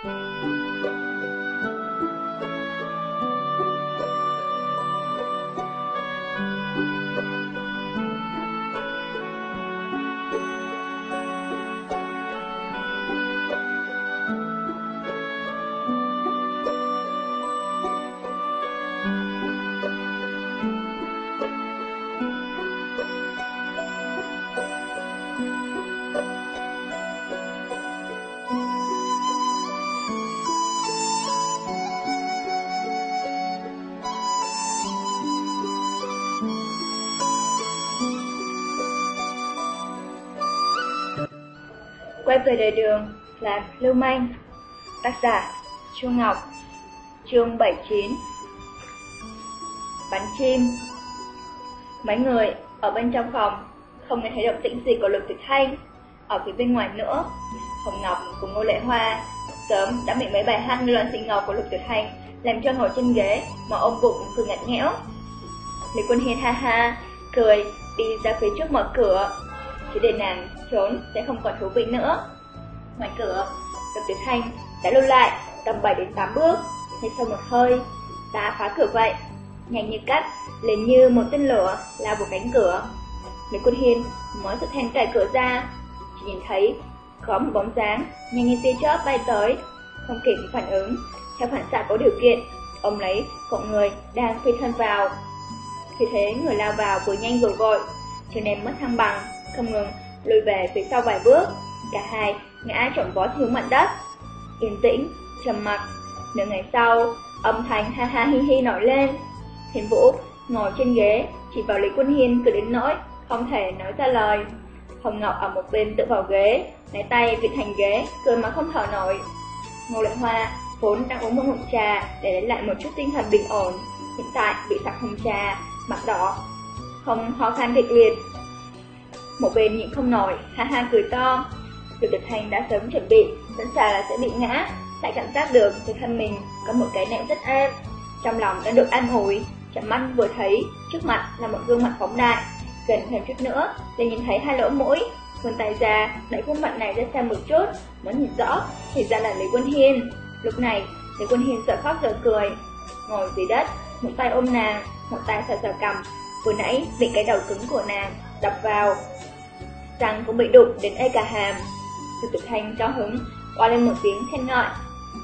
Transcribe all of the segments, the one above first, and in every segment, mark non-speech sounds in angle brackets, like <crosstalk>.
Quay về đời đường là Lưu Manh, Tác giả Chu Ngọc, Chương 79 Bắn chim. Mấy người ở bên trong phòng không nghe thấy động tĩnh gì của Lục Tuyệt Thanh. Ở phía bên ngoài nữa, Hồng Ngọc cùng Ngô Lệ Hoa Sớm đã bị mấy bài hát như loạn xịn ngọt của Lục Tuyệt Thanh, Làm cho ngồi trên ghế mà ôm bụng cười ngặt nghẽo. Lý Quân Hiên ha ha, Cười, đi ra phía trước mở cửa. Chỉ để nàng trốn sẽ không còn thú vị nữa. Ngoài cửa, Độc tiến Thanh đã lưu lại tầm 7 đến 8 bước, hít sau một hơi, đã phá cửa vậy. Nhanh như cắt, lên như một tên lửa lao vào cánh cửa. Lý Quân Hiên mới tự thanh cài cửa ra, chỉ nhìn thấy có một bóng dáng nhanh như tia chớp bay tới, không kịp phản ứng. Theo phản xạ có điều kiện, ông lấy cậu người đang phi thân vào. Khi thế người lao vào vừa nhanh vừa vội, cho nên mất thăng bằng, không ngừng lùi về phía sau vài bước. Cả hai ngã trộn vó thiếu mặt đất. Yên tĩnh, trầm mặc. Nửa ngày sau, âm thanh ha ha hi hi nổi lên. Thiên Vũ ngồi trên ghế, chỉ vào Lý Quân Hiên cười đến nỗi không thể nói ra lời. Hồng Ngọc ở một bên tự vào ghế, lấy tay vịt thành ghế, cười mà không thở nổi. Ngô Lệ Hoa vốn đang uống một ngụm trà để lấy lại một chút tinh thần bình ổn, hiện tại bị sặc hồng trà, mặt đỏ, không khó khăn kịch liệt, một bên nhịn không nổi, ha ha cười to. Lục Địch hành đã sớm chuẩn bị, sẵn sàng là sẽ bị ngã, lại cảm giác được thì thân mình có một cái nệm rất êm. Trong lòng đã được an ủi, chậm mắt vừa thấy, trước mặt là một gương mặt phóng đại. Gần thêm chút nữa, để nhìn thấy hai lỗ mũi, vươn tay ra, đẩy khuôn mặt này ra xa một chút, muốn nhìn rõ, thì ra là Lý Quân Hiên. Lúc này, Lý Quân Hiên sợ khóc sợ cười, ngồi dưới đất, một tay ôm nàng, một tay sờ sờ cầm, vừa nãy bị cái đầu cứng của nàng đập vào, răng cũng bị đụng đến ê cả hàm thực tử thanh cho hứng, qua lên một tiếng khen ngợi.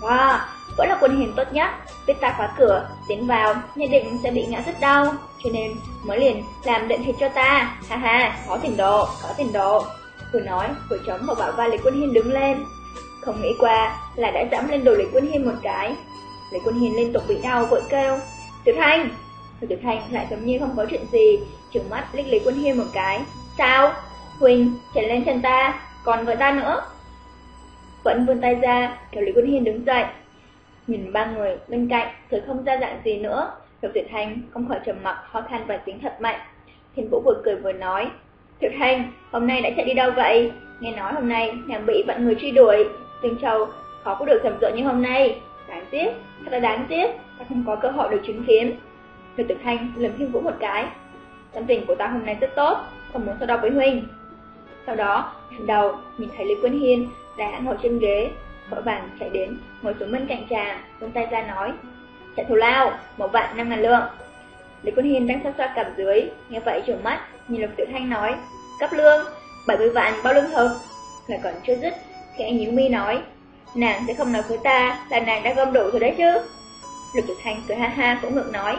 Wow, vẫn là quân hiền tốt nhất, biết ta khóa cửa, tiến vào, nhất định sẽ bị ngã rất đau, cho nên mới liền làm định thịt cho ta. Ha ha, có tiền đồ, có tiền đồ. Vừa nói, vừa chống vào bảo vai Lý Quân Hiên đứng lên. Không nghĩ qua là đã dẫm lên đồ Lý Quân Hiên một cái. Lý Quân Hiên liên tục bị đau vội kêu. Tiểu Thanh! Tiểu Thanh lại giống như không có chuyện gì, trừng mắt liếc Lý Quân Hiên một cái. Sao? Huỳnh, chạy lên chân ta, còn với ta nữa. Vẫn vươn tay ra, kéo Lý Quân Hiên đứng dậy. Nhìn ba người bên cạnh, rồi không ra dạng gì nữa. Lục Tuyệt Thanh không khỏi trầm mặc, khó khăn và tiếng thật mạnh. Thiên Vũ vừa cười vừa nói, Tuyệt Thanh, hôm nay đã chạy đi đâu vậy? Nghe nói hôm nay nàng bị vạn người truy đuổi, Tương Châu khó có được rầm rộ như hôm nay. Đáng tiếc, thật là đáng tiếc, ta không có cơ hội được chứng kiến. Lục Tuyệt Thanh lườm Thiên Vũ một cái. Tâm tình của ta hôm nay rất tốt, không muốn so đo với Huynh. Sau đó, ngẩng đầu nhìn thấy Lý Quân Hiên đã ngồi trên ghế, vội vàng chạy đến, ngồi xuống bên cạnh chàng, vươn tay ra nói, chạy thù lao, một vạn năm ngàn lượng. Lý Quân Hiên đang xoa xoa cằm dưới, nghe vậy trừng mắt, nhìn Lục Tiểu Thanh nói, cấp lương, 70 vạn bao lương thực. Lại còn chưa dứt, thì anh nhíu mi nói, nàng sẽ không nói với ta là nàng đã gom đủ rồi đấy chứ. Lục Tiểu Thanh cười ha ha cũng ngượng nói,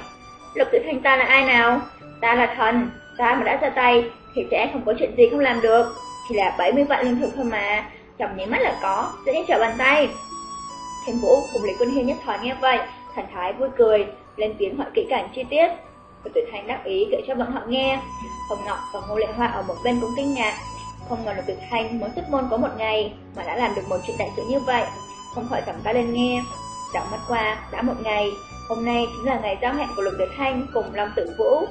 Lục Tiểu Thanh ta là ai nào? Ta là thần, ta mà đã ra tay thì sẽ không có chuyện gì không làm được. Chỉ là 70 vạn lương thực thôi mà, chồng nháy mắt là có, dễ như trở bàn tay. Thiên Vũ cùng Lý Quân Hiên nhất thời nghe vậy, thần thái vui cười, lên tiếng hỏi kỹ càng chi tiết. Và Tuyệt Thanh đáp ý kể cho bọn họ nghe. Hồng Ngọc và Ngô Lệ Hoa ở một bên cũng kinh ngạc. Không ngờ là Tuyệt Thanh mới xuất môn có một ngày mà đã làm được một chuyện đại sự như vậy. Không khỏi cầm ta lên nghe. Đảo mắt qua, đã một ngày, hôm nay chính là ngày giao hẹn của Lục Tuyệt Thanh cùng Long Tử Vũ.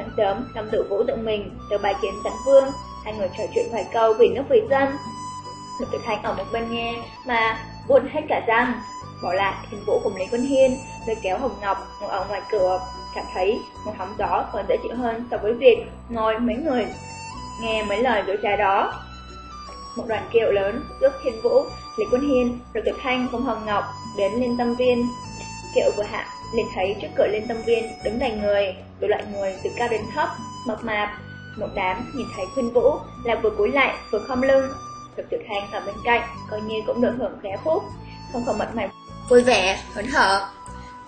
Sáng sớm, Lâm Tử Vũ tự mình từ bài kiến tấn vương, hai người trò chuyện vài câu vì nước vì dân. Lục Tử Thanh ở một bên nghe mà buồn hết cả răng. Bỏ lại Thiên Vũ cùng Lý Quân Hiên, lôi kéo Hồng Ngọc ngồi ở ngoài cửa, cảm thấy một hóng gió còn dễ chịu hơn so với việc ngồi mấy người nghe mấy lời dối trá đó. một đoàn kiệu lớn giúp Thiên Vũ, Lý Quân Hiên, rồi Tử Thanh cùng Hồng Ngọc đến Liên Tâm Viên. Kiệu vừa hạ, liền thấy trước cửa lên Tâm Viên đứng đầy người, đủ loại người từ cao đến thấp, mập mạp. Một đám nhìn thấy Khuyên Vũ là vừa cúi lại vừa khom lưng. Lục Tuyệt Thanh ở bên cạnh, coi như cũng được hưởng khẽ phúc, không còn mặt mày vui vẻ, hớn hở.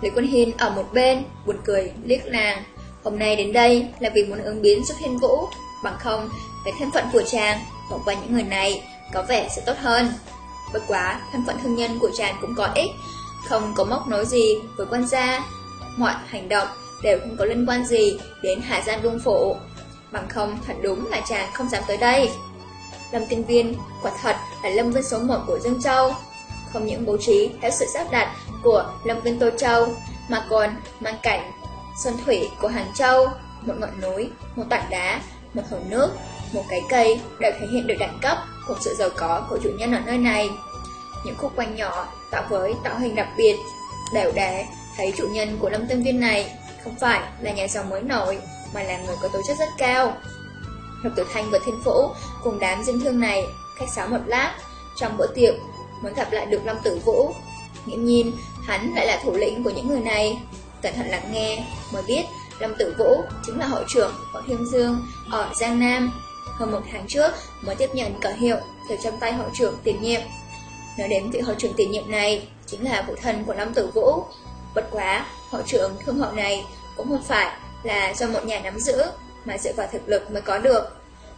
Lý Quân Hiên ở một bên, buồn cười, liếc nàng. Hôm nay đến đây là vì muốn ứng biến giúp Thiên Vũ, bằng không, với thân phận của chàng, cộng qua những người này, có vẻ sẽ tốt hơn. Bất quá, thân phận thương nhân của chàng cũng có ích, không có móc nối gì với quan gia. Mọi hành động đều không có liên quan gì đến Hà Gian Vương Phủ. Bằng không, thật đúng là chàng không dám tới đây. Lâm Tinh Viên quả thật là lâm Vân số 1 của Dương Châu, không những bố trí theo sự sắp đặt của Lâm Vân Tô Châu, mà còn mang cảnh Sơn thủy của Hàng Châu, một ngọn núi, một tảng đá, một hồ nước, một cái cây đều thể hiện được đẳng cấp của sự giàu có của chủ nhân ở nơi này. Những khúc quanh nhỏ tạo với tạo hình đặc biệt, đều để thấy chủ nhân của Lâm tâm Viên này không phải là nhà giàu mới nổi, mà là người có tố chất rất cao. Lục Tử Thanh và Thiên Phũ cùng đám dân thương này khách sáo một lát, trong bữa tiệc muốn gặp lại được Long Tử Vũ. Nghiễm nhiên, hắn lại là thủ lĩnh của những người này. Cẩn thận lắng nghe, mới biết Long Tử Vũ chính là hội trưởng của Hiêm Dương ở Giang Nam. Hơn một tháng trước mới tiếp nhận cờ hiệu từ trong tay hội trưởng tiền nhiệm. Nói đến vị hội trưởng tiền nhiệm này chính là phụ thân của Long Tử Vũ. Bất quá, hội trưởng thương hậu này cũng không phải là do một nhà nắm giữ, mà dựa vào thực lực mới có được.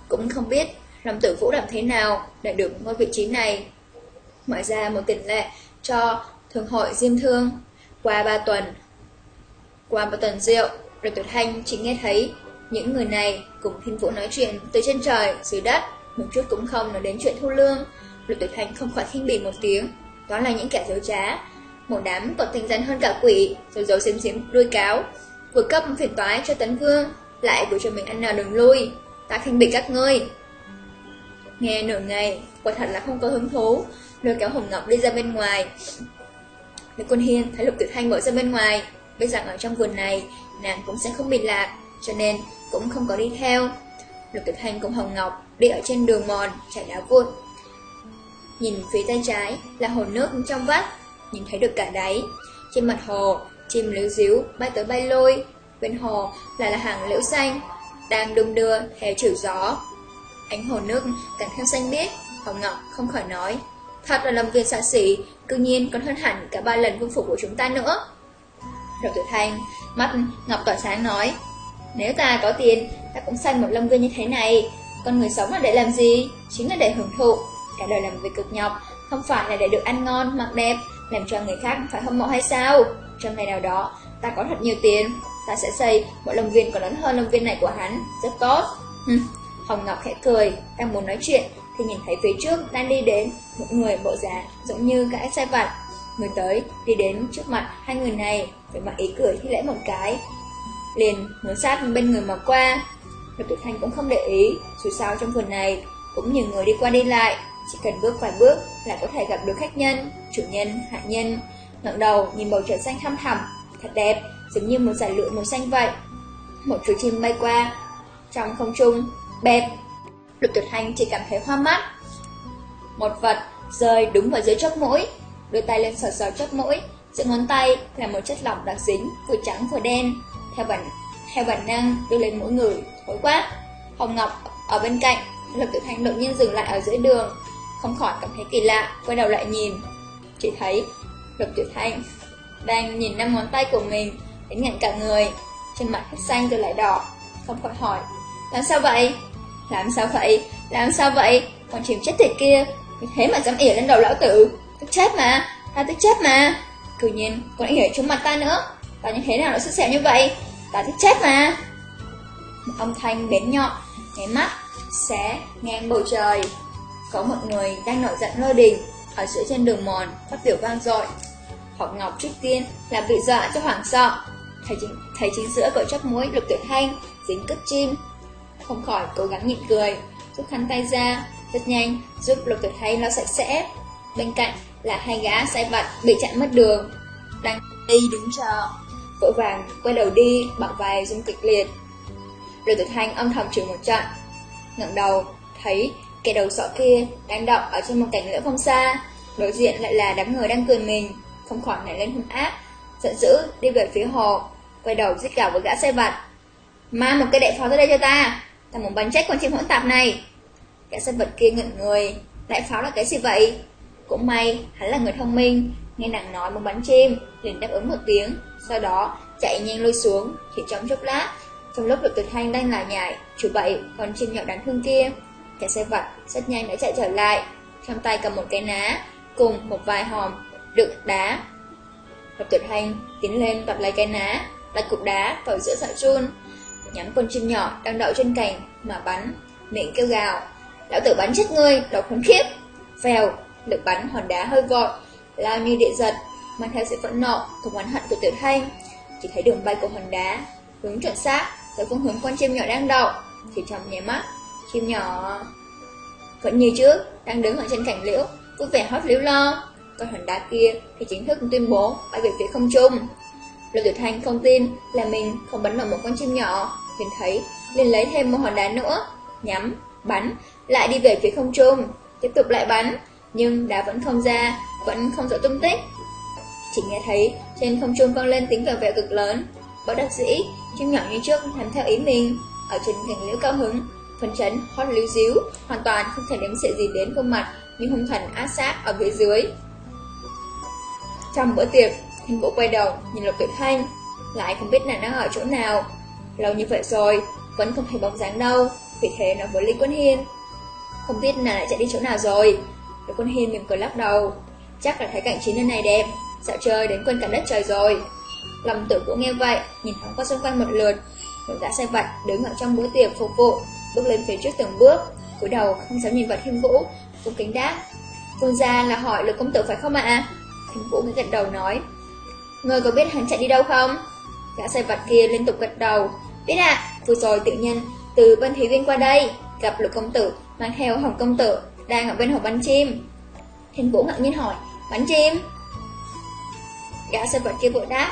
Cũng không biết Long Tử Vũ làm thế nào để được ngôi vị trí này. Mở ra một tiền lệ cho Thường hội Diêm Thương. Qua ba tuần, qua một tuần rượu, rồi Tuyệt Thanh chỉ nghe thấy những người này cùng thiên vũ nói chuyện từ trên trời, dưới đất, một chút cũng không nói đến chuyện thu lương. Lục Tuyệt Thanh không khỏi khinh bỉ một tiếng, đó là những kẻ dối trá. Một đám còn tinh danh hơn cả quỷ, rồi dấu xiêm xếm đuôi cáo, vừa cấp phiền toái cho Tấn Vương, lại vừa cho mình ăn nào đừng lui. Ta khinh bỉ các ngươi. Nghe nửa ngày, quả thật là không có hứng thú, lôi kéo Hồng Ngọc đi ra bên ngoài. Lục Quân Hiên thấy Lục Tuyệt Thanh mở ra bên ngoài, biết rằng ở trong vườn này nàng cũng sẽ không bị lạc, cho nên cũng không có đi theo. Lục Tuyệt Thanh cùng Hồng Ngọc đi ở trên đường mòn, chạy đá vụt Nhìn phía tay trái là hồ nước trong vắt, nhìn thấy được cả đáy. Trên mặt hồ, chim liễu díu bay tới bay lôi. Bên hồ lại là hàng liễu xanh, đang đung đưa theo chiều gió. Ánh hồ nước càng thêm xanh biếc, Hồng Ngọc không khỏi nói. Thật là làm việc xa xỉ, cư nhiên còn hơn hẳn cả ba lần vương phủ của chúng ta nữa. rồi tử thanh, mắt Ngọc tỏa sáng nói, nếu ta có tiền, ta cũng xanh một lâm viên như thế này. Con người sống là để làm gì? Chính là để hưởng thụ. Cả đời làm việc cực nhọc, không phải là để được ăn ngon, mặc đẹp, làm cho người khác phải hâm mộ hay sao? Trong ngày nào đó, ta có thật nhiều tiền, ta sẽ xây một lồng viên còn lớn hơn lồng viên này của hắn, rất tốt. Hồng Ngọc khẽ cười, đang muốn nói chuyện, thì nhìn thấy phía trước đang đi đến một người bộ dáng giống như gã xe vặt. Người tới, đi đến trước mặt hai người này, với mặt ý cười thi lễ một cái. Liền muốn sát bên người mà qua. Lục Tuyệt Thanh cũng không để ý, dù sao trong vườn này cũng nhiều người đi qua đi lại, chỉ cần bước vài bước là có thể gặp được khách nhân, chủ nhân, hạ nhân. ngẩng đầu nhìn bầu trời xanh thăm thẳm, thật đẹp, giống như một giải lụa màu xanh vậy. Một chú chim bay qua, trong không trung, bẹp. Lục Tuyệt Thanh chỉ cảm thấy hoa mắt. Một vật rơi đúng vào dưới chóp mũi, đưa tay lên sờ sờ chóp mũi, giữa ngón tay là một chất lỏng đặc dính, vừa trắng vừa đen. Theo bản theo bản năng đưa lên mỗi người, Hối quá. Hồng Ngọc ở bên cạnh, Lục Tử Thanh đột nhiên dừng lại ở giữa đường, không khỏi cảm thấy kỳ lạ, quay đầu lại nhìn. Chỉ thấy Lục Tiểu Thanh đang nhìn năm ngón tay của mình, đến ngạnh cả người, trên mặt hết xanh rồi lại đỏ, không khỏi hỏi, làm sao vậy? Làm sao vậy? Làm sao vậy? Còn chìm chết tiệt kia, thế mà dám ỉa lên đầu lão tử, tức chết mà, ta tức chết mà. cứ nhiên, còn ỉa trúng mặt ta nữa, ta như thế nào nó sức xẻo như vậy? Ta tức chết mà. Một âm thanh bén nhọn, nháy mắt, xé ngang bầu trời. Có một người đang nổi giận lơ đình, ở giữa trên đường mòn, phát biểu vang dội. Học Ngọc trước tiên là bị dọa cho hoảng sợ, thấy chính, thấy chính giữa cậu chắp mũi lục tuyệt thanh, dính cất chim. Không khỏi cố gắng nhịn cười, rút khăn tay ra, rất nhanh giúp lục tuyệt thanh lau sạch sẽ. Bên cạnh là hai gã sai vặt bị chặn mất đường, đang đi đứng chờ, vội vàng quay đầu đi bằng vai rung kịch liệt. Lục tuyệt thanh âm thầm chửi một trận, ngẩng đầu thấy Kẻ đầu sọ kia đang đọc ở trên một cảnh lửa không xa, đối diện lại là đám người đang cười mình, không khỏi nảy lên hung ác, giận dữ đi về phía hồ, quay đầu giết cả với gã xe vặt. Ma một cây đại pháo tới đây cho ta, ta muốn bắn chết con chim hỗn tạp này. Gã xe vật kia ngẩn người, đại pháo là cái gì vậy? Cũng may, hắn là người thông minh, nghe nàng nói muốn bắn chim, liền đáp ứng một tiếng, sau đó chạy nhanh lôi xuống, chỉ trong chốc lát, trong lúc được tuyệt thanh đang là nhảy, chủ bậy còn chim nhỏ đáng thương kia. Kẻ xe vật rất nhanh đã chạy trở lại, trong tay cầm một cái ná, cùng một vài hòm đựng đá. Lập tuyệt thanh tiến lên tập lấy cái ná, đặt cục đá vào giữa sợi chun, nhắm con chim nhỏ đang đậu trên cành mà bắn, miệng kêu gào. Lão tử bắn chết ngươi, đầu khốn khiếp. Vèo, lực bắn hòn đá hơi vội, lao như địa giật, mang theo sự phẫn nộ cùng oán hận của tuyệt Thanh. Chỉ thấy đường bay của hòn đá hướng chuẩn xác tới phương hướng con chim nhỏ đang đậu, thì trong nháy mắt, chim nhỏ vẫn như trước đang đứng ở trên cành liễu, vui vẻ hót liễu lo. còn hòn đá kia thì chính thức tuyên bố bay về phía không trung. Lục Tiểu Thanh không tin là mình không bắn nổi một con chim nhỏ, liền thấy liền lấy thêm một hòn đá nữa, nhắm, bắn, lại đi về phía không trung, tiếp tục lại bắn, nhưng đá vẫn không ra, vẫn không rõ tung tích. Chỉ nghe thấy trên không trung vang lên tiếng vèo vèo cực lớn, bất đắc dĩ, chim nhỏ như trước làm theo ý mình, ở trên cành liễu cao hứng, phấn chấn, hót lưu díu, hoàn toàn không thể đếm xệ gì đến gương mặt như hung thần ác sát ở phía dưới. Trong bữa tiệc, Thiên Vũ quay đầu nhìn Lục Tuyệt Thanh, lại không biết nàng đang ở chỗ nào. Lâu như vậy rồi, vẫn không thấy bóng dáng đâu, vì thế nói với Lý Quân Hiên. Không biết nàng lại chạy đi chỗ nào rồi. Lý Quân Hiên mỉm cười lắc đầu, chắc là thấy cảnh trí nhân này đẹp, dạo chơi đến quên cả đất trời rồi. Lòng tử cũng nghe vậy, nhìn thoáng qua xung quanh một lượt, một gã xe vặt đứng ở trong bữa tiệc phục vụ, bước lên phía trước từng bước, cúi đầu không dám nhìn vào Thiên Vũ, cũng kính đáp. Vương gia là hỏi lực công tử phải không ạ? Thiên Vũ mới gật đầu nói, Ngươi có biết hắn chạy đi đâu không? Gã sai vặt kia liên tục gật đầu. Biết ạ, à, vừa rồi tự nhiên từ bên thủy viên qua đây, gặp lục công tử mang theo hồng công tử đang ở bên hồ bắn chim. Thiên Vũ ngạc nhiên hỏi, bắn chim? Gã sai vật kia vội đáp.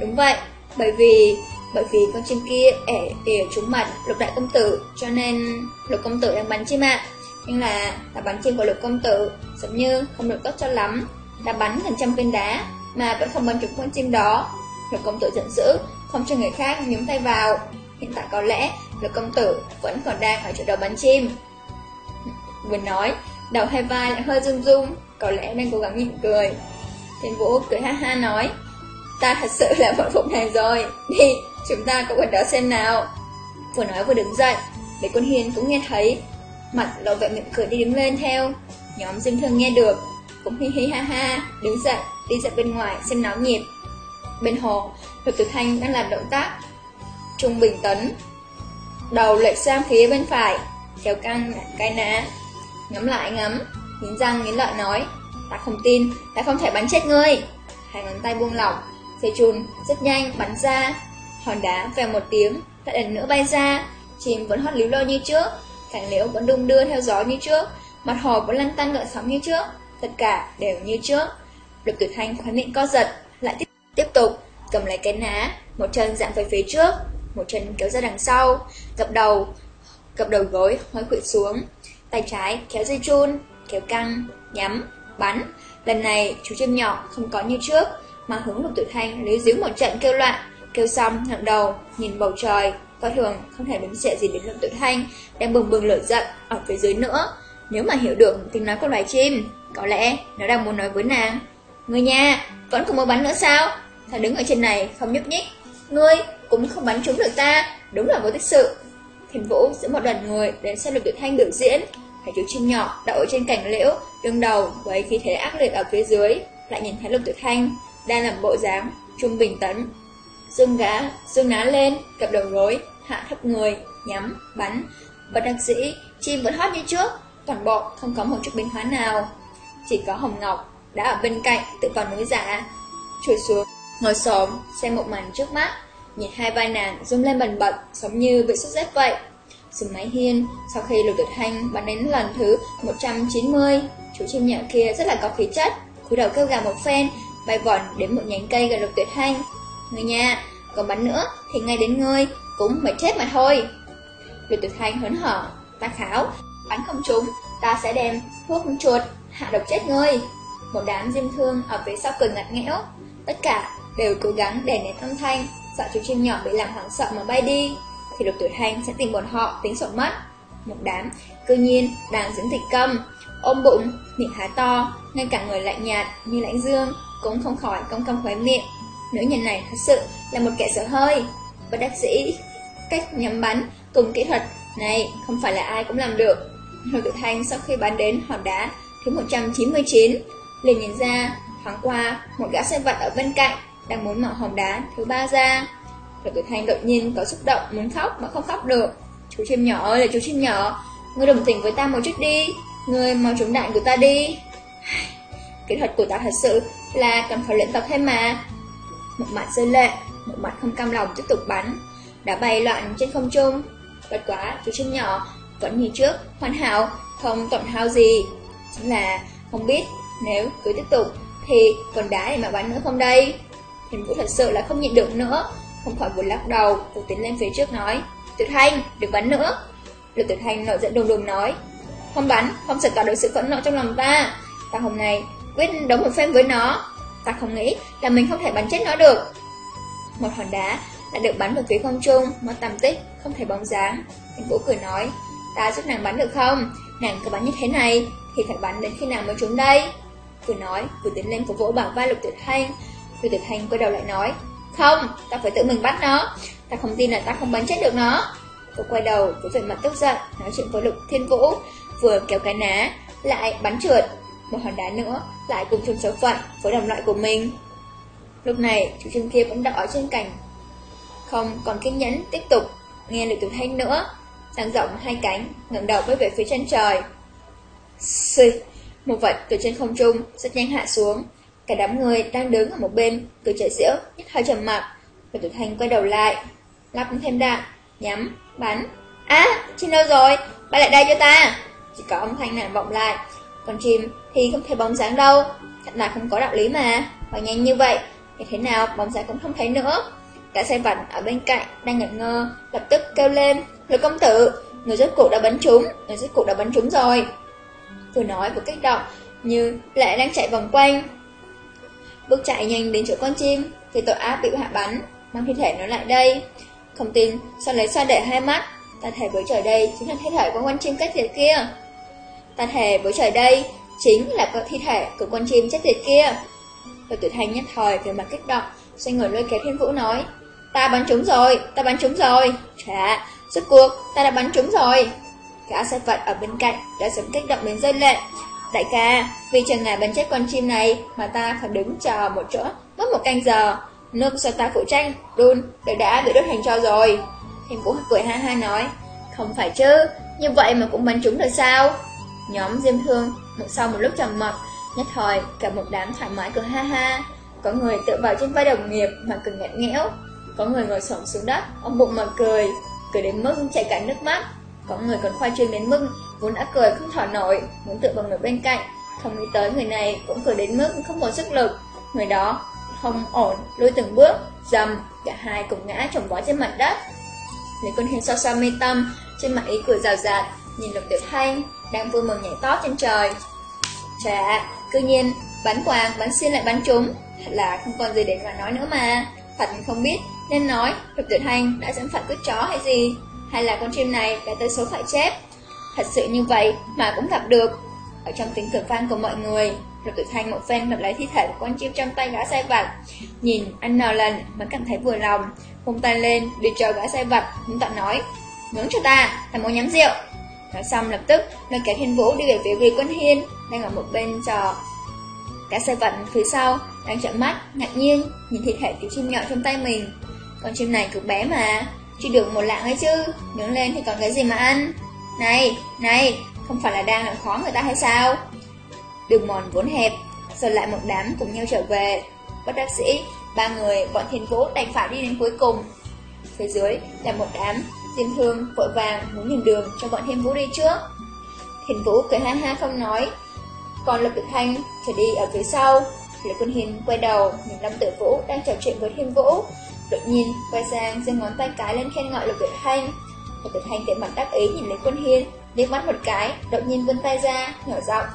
Đúng vậy, bởi vì bởi vì con chim kia ẻ ỉa trúng mặt lục đại công tử, cho nên lục công tử đang bắn chim ạ. Nhưng là đã bắn chim của lục công tử, giống như không được tốt cho lắm, đã bắn thành trăm viên đá, mà vẫn không bắn trúng con chim đó. Lục công tử giận dữ, không cho người khác nhúng tay vào. Hiện tại có lẽ lục công tử vẫn còn đang ở chỗ đầu bắn chim. Vừa nói, đầu hai vai lại hơi rung rung, có lẽ đang cố gắng nhịn cười. Thiên Vũ cười ha ha nói, ta thật sự là một phục này rồi, đi, chúng ta có quần đó xem nào. Vừa nói vừa đứng dậy, để con Hiền cũng nghe thấy, mặt lộ vẻ miệng cười đi đứng lên theo. Nhóm dinh thương nghe được, cũng hi hi ha ha, đứng dậy, đi ra bên ngoài xem náo nhiệt. Bên hồ, Lục Tử Thanh đang làm động tác trung bình tấn. Đầu lệch sang phía bên phải, kéo căng cái ná, ngắm lại ngắm, nghiến răng nghiến lợi nói, ta không tin, ta không thể bắn chết ngươi. Hai ngón tay buông lỏng, dây chun rất nhanh bắn ra, hòn đá vèo một tiếng, lại lần nữa bay ra, chim vẫn hót líu lo như trước, cảnh liễu vẫn đung đưa theo gió như trước, mặt hồ vẫn lăn tăn gợn sóng như trước, tất cả đều như trước. Lục tuyệt Thanh khói miệng co giật, lại tiếp, tiếp tục cầm lấy cái ná, một chân dạng về phía trước, một chân kéo ra đằng sau, gập đầu, gập đầu gối hơi khuỵu xuống, tay trái kéo dây chun, kéo căng, nhắm, bắn. Lần này chú chim nhỏ không có như trước, mà hướng Lục tuyệt Thanh líu díu một trận kêu loạn, kêu xong ngẩng đầu nhìn bầu trời, coi thường không thể đứng xệ gì đến Lục tuyệt Thanh đang bừng bừng lửa giận ở phía dưới nữa. Nếu mà hiểu được tiếng nói của loài chim, có lẽ nó đang muốn nói với nàng. Người nhà, vẫn còn muốn bắn nữa sao? Ta đứng ở trên này, không nhúc nhích. Ngươi cũng không bắn trúng được ta, đúng là vô tích sự. Thiền Vũ giữa một đoàn người đến xem lục tuyệt thanh biểu diễn. Hải chú chim nhỏ đậu ở trên cành liễu, đương đầu với khí thế ác liệt ở phía dưới. Lại nhìn thấy lục tuyệt thanh, đang làm bộ dáng, trung bình tấn. Dương gã, dương ná lên, cặp đầu gối, hạ thấp người, nhắm, bắn. Bất đặc dĩ, chim vẫn hót như trước, toàn bộ không có một chút biến hóa nào. Chỉ có Hồng Ngọc đã ở bên cạnh tự vào núi giả, trồi xuống, ngồi xổm xem một màn trước mắt, nhìn hai vai nàng rung lên bần bật, giống như bị sốt rét vậy. Sừng máy hiên, sau khi lục tuyệt thanh bắn đến lần thứ 190, chú chim nhẹ kia rất là có khí chất, cúi đầu kêu gà một phen, bay vòn đến một nhánh cây gần lục tuyệt thanh. Người nhà, còn bắn nữa thì ngay đến ngươi cũng phải chết mà thôi. Lục tuyệt thanh hớn hở, ta khảo, bắn không trúng, ta sẽ đem thuốc chuột, hạ độc chết ngươi. Một đám diêm thương ở phía sau cười ngặt nghẽo, tất cả đều cố gắng để nén âm thanh, sợ chú chim nhỏ bị làm hoảng sợ mà bay đi, thì lục tuyệt thanh sẽ tìm bọn họ tính sổ mất. Một đám, cư nhiên đang dưỡng thịt câm, ôm bụng, miệng há to, ngay cả người lạnh nhạt như lãnh dương cũng không khỏi cong cong khóe miệng. Nữ nhân này thật sự là một kẻ sợ hơi. Bất đắc sĩ, cách nhắm bắn cùng kỹ thuật này không phải là ai cũng làm được. Hồ Tự Thanh sau khi bắn đến hòn đá thứ 199, liền nhìn ra thoáng qua một gã xe vật ở bên cạnh đang muốn mở hòn đá thứ ba ra. Hồ Tự Thanh đột nhiên có xúc động muốn khóc mà không khóc được. Chú chim nhỏ ơi là chú chim nhỏ, ngươi đồng tình với ta một chút đi, ngươi mau trúng đạn của ta đi. Kỹ thuật của ta thật sự là cần phải luyện tập thêm mà. Một mặt rơi lệ, một mặt không cam lòng tiếp tục bắn, đã bay loạn trên không trung. Bất quá, chú chân nhỏ vẫn như trước, hoàn hảo, không tổn hao gì. Chính là không biết nếu cứ tiếp tục thì còn đá để mà bắn nữa không đây? hình Vũ thật sự là không nhịn được nữa, không khỏi buồn lắc đầu, cô tiến lên phía trước nói, Tuyệt Thanh, đừng bắn nữa. Lục Tuyệt Thanh nổi giận đùng đùng nói, không bắn, không sẽ tỏ được sự phẫn nộ trong lòng ta. Ta hôm nay quyết đấu một phen với nó. Ta không nghĩ là mình không thể bắn chết nó được. Một hòn đá đã được bắn về phía không trung, Một tầm tích, không thể bóng dáng. Anh Vũ cười nói, ta giúp nàng bắn được không? Nàng cứ bắn như thế này, thì phải bắn đến khi nào mới trúng đây? Vừa nói, vừa tiến lên của vỗ bảo vai Lục Tuyệt Thanh. Lục Tuyệt Thanh quay đầu lại nói, không, ta phải tự mình bắt nó. Ta không tin là ta không bắn chết được nó. Cô quay đầu với vẻ mặt tức giận, nói chuyện với Lục Thiên Vũ, vừa kéo cái ná, lại bắn trượt. Một hòn đá nữa, lại cùng chung số phận với đồng loại của mình. Lúc này, chú chim kia vẫn đã ở trên cành. Không còn kiên nhẫn tiếp tục, nghe lời từ thanh nữa. Đang rộng hai cánh, ngẩng đầu với về phía chân trời. Xì, một vật từ trên không trung rất nhanh hạ xuống. Cả đám người đang đứng ở một bên, cười chạy diễu, nhất hơi trầm mặc. và tử thanh quay đầu lại, lắp thêm đạn, nhắm, bắn. Á, trên đâu rồi? Bay lại đây cho ta. Chỉ có âm thanh này vọng lại. Còn chim thì không thấy bóng dáng đâu. Thật là không có đạo lý mà. Và nhanh như vậy, thì thế nào bóng dáng cũng không thấy nữa. Cả xe vặt ở bên cạnh đang ngẩn ngơ, lập tức kêu lên. Lục công tử, người rốt cuộc đã bắn trúng, người rốt cuộc đã bắn trúng rồi. Vừa nói vừa kích động, như lại đang chạy vòng quanh. Bước chạy nhanh đến chỗ con chim, thì tội ác bị hạ bắn, mang thi thể nó lại đây. Không tin, sao lấy xoa để hai mắt, Ta thể với trời đây chính là thi thể của con chim cách tiệt kia. Tàn hề với trời đây chính là con thi thể của con chim chết tiệt kia. Rồi tử thanh nhất thời về mặt kích động, xoay người lôi kéo thiên vũ nói. Ta bắn trúng rồi, ta bắn trúng rồi. Trời ạ, suốt cuộc, ta đã bắn trúng rồi. cả sát vật ở bên cạnh đã sớm kích động đến rơi lệ. Đại ca, vì chờ ngài bắn chết con chim này mà ta phải đứng chờ một chỗ mất một canh giờ. Nước do ta phụ tranh, đun, đều đã bị đốt thành cho rồi. Thiên Vũ cười ha ha nói, không phải chứ, như vậy mà cũng bắn trúng được sao? Nhóm Diêm Thương, một sau một lúc trầm mặc, nhất thời cả một đám thoải mái cười ha ha. Có người tự vào trên vai đồng nghiệp mà cười nghẹn nghẽo, có người ngồi xổm xuống đất, ôm bụng mà cười, cười đến mức chảy cả nước mắt. Có người còn khoa trương đến mức vốn đã cười không thở nổi, muốn tự vào người bên cạnh. Không nghĩ tới người này cũng cười đến mức không còn sức lực. Người đó không ổn, lùi từng bước, dầm, cả hai cùng ngã chồng vó trên mặt đất. Lý Quân Hiên xoa xoa mi tâm, trên mặt ý cười rào rạt, nhìn Lục Tiểu Thanh, đang vui mừng nhảy tót trên trời. Trời ạ, cư nhiên, bắn quàng, bắn xin lại bắn trúng, thật là không còn gì để mà nói nữa mà. Thật không biết, nên nói, Lục Tuyệt Thanh đã dẫn phạt cướp chó hay gì, hay là con chim này đã tới số phải chép. Thật sự như vậy mà cũng gặp được. Ở trong tiếng cười vang của mọi người, Lục Tuyệt Thanh một phen gặp lấy thi thể của con chim trong tay gã sai vặt. Nhìn anh nào lần mới cảm thấy vừa lòng, vung tay lên, đi chờ gã sai vặt, muốn tận nói, nướng cho ta, ta muốn nhắm rượu. Nói xong lập tức, lôi kéo thiên vũ đi về phía Vì Quân Hiên, đang ở một bên trò cả xe vận phía sau, đang trợn mắt, ngạc nhiên, nhìn thi thể tiểu chim nhỏ trong tay mình. Con chim này cực bé mà, chỉ được một lạng ấy chứ, nướng lên thì còn cái gì mà ăn. Này, này, không phải là đang làm khó người ta hay sao? Đường mòn vốn hẹp, rồi lại một đám cùng nhau trở về. Bất đắc sĩ, Ba người bọn thiên vũ đành phải đi đến cuối cùng Phía dưới là một đám Diêm thương vội vàng muốn nhìn đường cho bọn thiên vũ đi trước Thiên vũ cười ha ha không nói Còn lập được thanh trở đi ở phía sau Lệ Quân Hiền quay đầu nhìn Lâm Tử Vũ đang trò chuyện với Thiên Vũ Đột nhiên quay sang giơ ngón tay cái lên khen ngợi Lục Tuyệt Thanh Lục Tuyệt Thanh để mặt đắc ý nhìn Lệ Quân Hiên liếc mắt một cái, đột nhiên vươn tay ra, nhỏ giọng.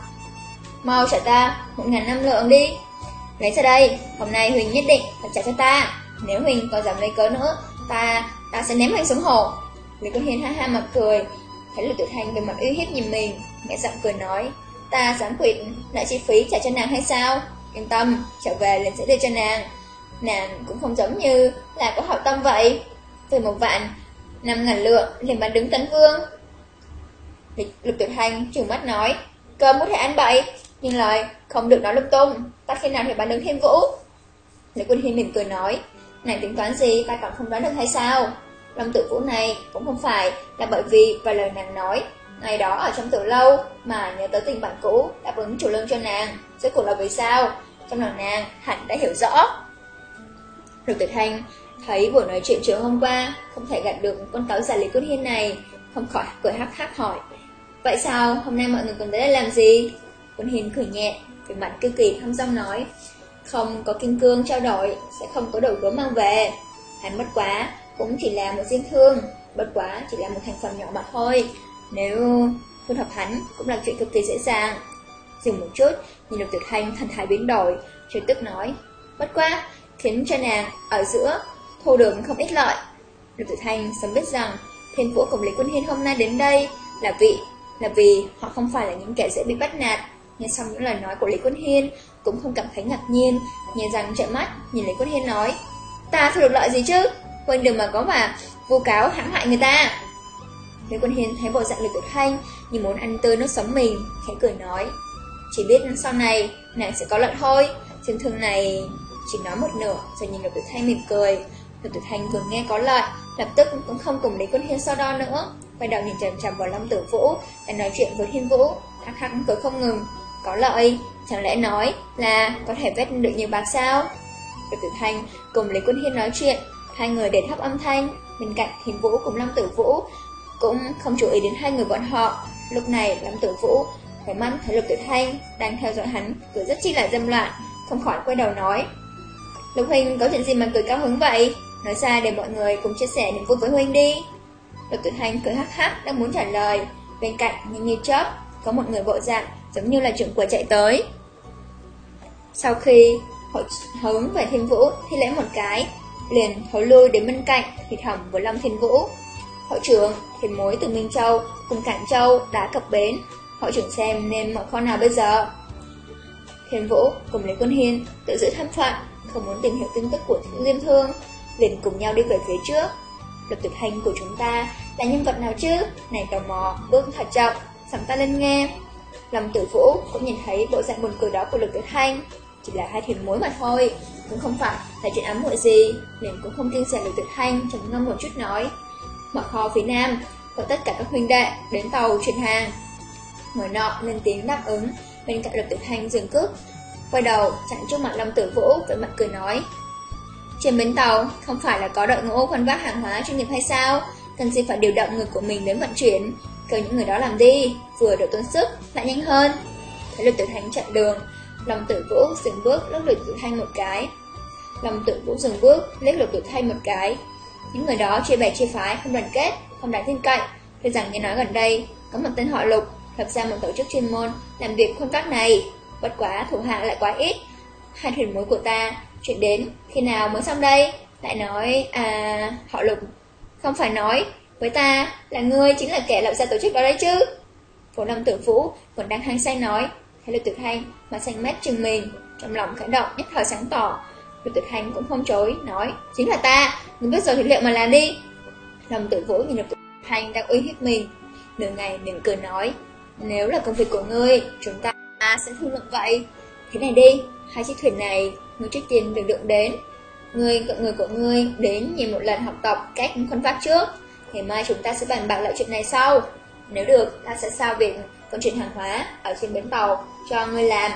Mau trả ta, một ngàn năm lượng đi. Lấy ra đây, hôm nay Huỳnh nhất định phải trả cho ta. Nếu Huỳnh còn dám lấy cớ nữa, ta, ta sẽ ném Huỳnh xuống hồ. Lý Quân Hiên ha ha mà cười, thấy Lục Tiểu Thanh về mặt uy hiếp nhìn mình, mẹ giọng cười nói, ta dám quỵt, lại chi phí trả cho nàng hay sao? Yên tâm, trở về liền sẽ đưa cho nàng. Nàng cũng không giống như là có hậu tâm vậy. Từ một vạn, năm ngàn lượng liền bán đứng tấn vương. Lục Tiểu Thanh trừng mắt nói, cơm có thể ăn bậy, nhưng lời không được nói lung tung, ta khi nào thì bán đứng thiên vũ. Lý Quân Hiên mỉm cười nói, nàng tính toán gì ta còn không đoán được hay sao? Lâm tử vũ này cũng không phải là bởi vì vài lời nàng nói, Ngày đó ở trong tử lâu mà nhớ tới tình bạn cũ đáp ứng chủ lương cho nàng, Rốt cuộc là vì sao? Trong lòng nàng hẳn đã hiểu rõ Lục Tử Thanh thấy buổi nói chuyện chiều hôm qua Không thể gạt được con cáo giả Lý Quân Hiên này, Không khỏi cười hắc hắc hỏi, Vậy sao hôm nay mọi người còn tới đây làm gì? Quân Hiên cười nhẹ Về mặt cực kỳ thăm dong nói, Không có kim cương trao đổi, Sẽ không có đầu gốm mang về Hắn mất quá cũng chỉ là một riêng thương, bất quá chỉ là một thành phần nhỏ mà thôi. Nếu thu thập hắn cũng là chuyện cực kỳ dễ dàng. Dừng một chút, nhìn được Tuyệt Thanh thần thái biến đổi, trực tức nói, bất quá, khiến cho nàng ở giữa thu được không ít lợi. Lục Tuyệt Thanh sớm biết rằng thiên vũ cùng Lý Quân Hiên hôm nay đến đây là vị là vì họ không phải là những kẻ dễ bị bắt nạt. Nghe xong những lời nói của Lý Quân Hiên cũng không cảm thấy ngạc nhiên, nhẹ rằng trợn mắt nhìn Lý Quân Hiên nói, ta thu được lợi gì chứ? Huynh đừng mà có mà, vu cáo hãm hại người ta. Thế Quân Hiên thấy bộ dạng lực tử thanh Như muốn ăn tươi nước sống mình, Khẽ cười nói, Chỉ biết sau này, nàng sẽ có lợi thôi. Chuyện thương này chỉ nói một nửa, Rồi nhìn lực tử thanh mỉm cười. Lực tử thanh vừa nghe có lợi, Lập tức cũng không cùng Lý Quân Hiên so đo nữa. Quay đầu nhìn chằm chằm vào Long Tử Vũ, Đã nói chuyện với Thiên Vũ Hắc hắc cười không ngừng. Có lợi, Chẳng lẽ nói là có thể vét được nhiều bạc sao? Lực tử thanh cùng Lý Quân Hiên nói chuyện Hai người để thấp âm thanh, bên cạnh Thiền Vũ cùng Lâm Tử Vũ cũng không chú ý đến hai người bọn họ. Lúc này Lâm Tử Vũ phải mắt thấy Lục Tử Thanh đang theo dõi hắn, cười rất chi là dâm loạn, không khỏi quay đầu nói. Lục Huynh có chuyện gì mà cười cao hứng vậy? Nói ra để mọi người cùng chia sẻ niềm vui với Huynh đi. Lục Tử Thanh cười hắc hắc đang muốn trả lời, bên cạnh nhìn như chớp có một người bộ dạng giống như là trưởng của chạy tới. Sau khi hội hứng về Thiên Vũ thì lẽ một cái, liền thối lui đến bên cạnh thì thầm với Lâm Thiên Vũ. Hội trưởng, thuyền mối từ Minh Châu cùng Cảng Châu đã cập bến, hội trưởng xem nên mở kho nào bây giờ. Thiên Vũ cùng Lý Quân Hiên tự giữ thâm phận, không muốn tìm hiểu tin tức của Diêm Thương, liền cùng nhau đi về phía trước. Lập tuyệt hành của chúng ta là nhân vật nào chứ? Này tò mò, bước thật chậm, sẵn ta lên nghe. Lâm Tử Vũ cũng nhìn thấy bộ dạng buồn cười đó của Lực Tuyệt Thanh, chỉ là hai thuyền mối mà thôi cũng không phải là chuyện ám muội gì, nên cũng không kiêng rẻ được tuyệt thanh, trầm ngâm một chút nói. Mở kho phía nam, gọi tất cả các huynh đệ đến tàu chuyển hàng. Người nọ lên tiếng đáp ứng, bên cạnh lập tuyệt thanh dừng cước, quay đầu chặn trước mặt Lâm Tử Vũ với mặt cười nói. Trên bến tàu không phải là có đội ngũ khuân vác hàng hóa chuyên nghiệp hay sao? Cần gì phải điều động người của mình đến vận chuyển, kêu những người đó làm đi, vừa được tốn sức, lại nhanh hơn. Thấy lực tử thanh chặn đường, lòng Tử Vũ dừng bước lắc lực tử thanh một cái, Lâm tự vũ dừng bước, liếc lục tự thay một cái. Những người đó chia bè chia phái, không đoàn kết, không đáng tin cậy. Tuy rằng nghe nói gần đây, có một tên họ lục, lập ra một tổ chức chuyên môn, làm việc khuôn các này. Bất quá thủ hạ lại quá ít. Hai thuyền mối của ta, chuyện đến, khi nào mới xong đây? Lại nói, à, họ lục. Không phải nói, với ta, là ngươi chính là kẻ lập ra tổ chức đó đấy chứ. Phố Lâm Tử Vũ còn đang hăng say nói, thấy lục tử thanh mà xanh mét chừng mình, trong lòng khẽ động nhất thời sáng tỏ, Lục Tuyệt Hành cũng không chối, nói, chính là ta, người biết rồi thì liệu mà làm đi. lòng tự Vũ nhìn Lục Tuyệt Hành đang uy hiếp mình, nửa ngày mỉm cười nói, nếu là công việc của ngươi, chúng ta sẽ thương lượng vậy. Thế này đi, hai chiếc thuyền này, ngươi trước tiên đừng đựng đến. Ngươi cộng người của ngươi đến nhìn một lần học tập cách khuôn pháp trước. Ngày mai chúng ta sẽ bàn bạc lại chuyện này sau. Nếu được, ta sẽ sao việc vận chuyển hàng hóa ở trên bến tàu cho ngươi làm.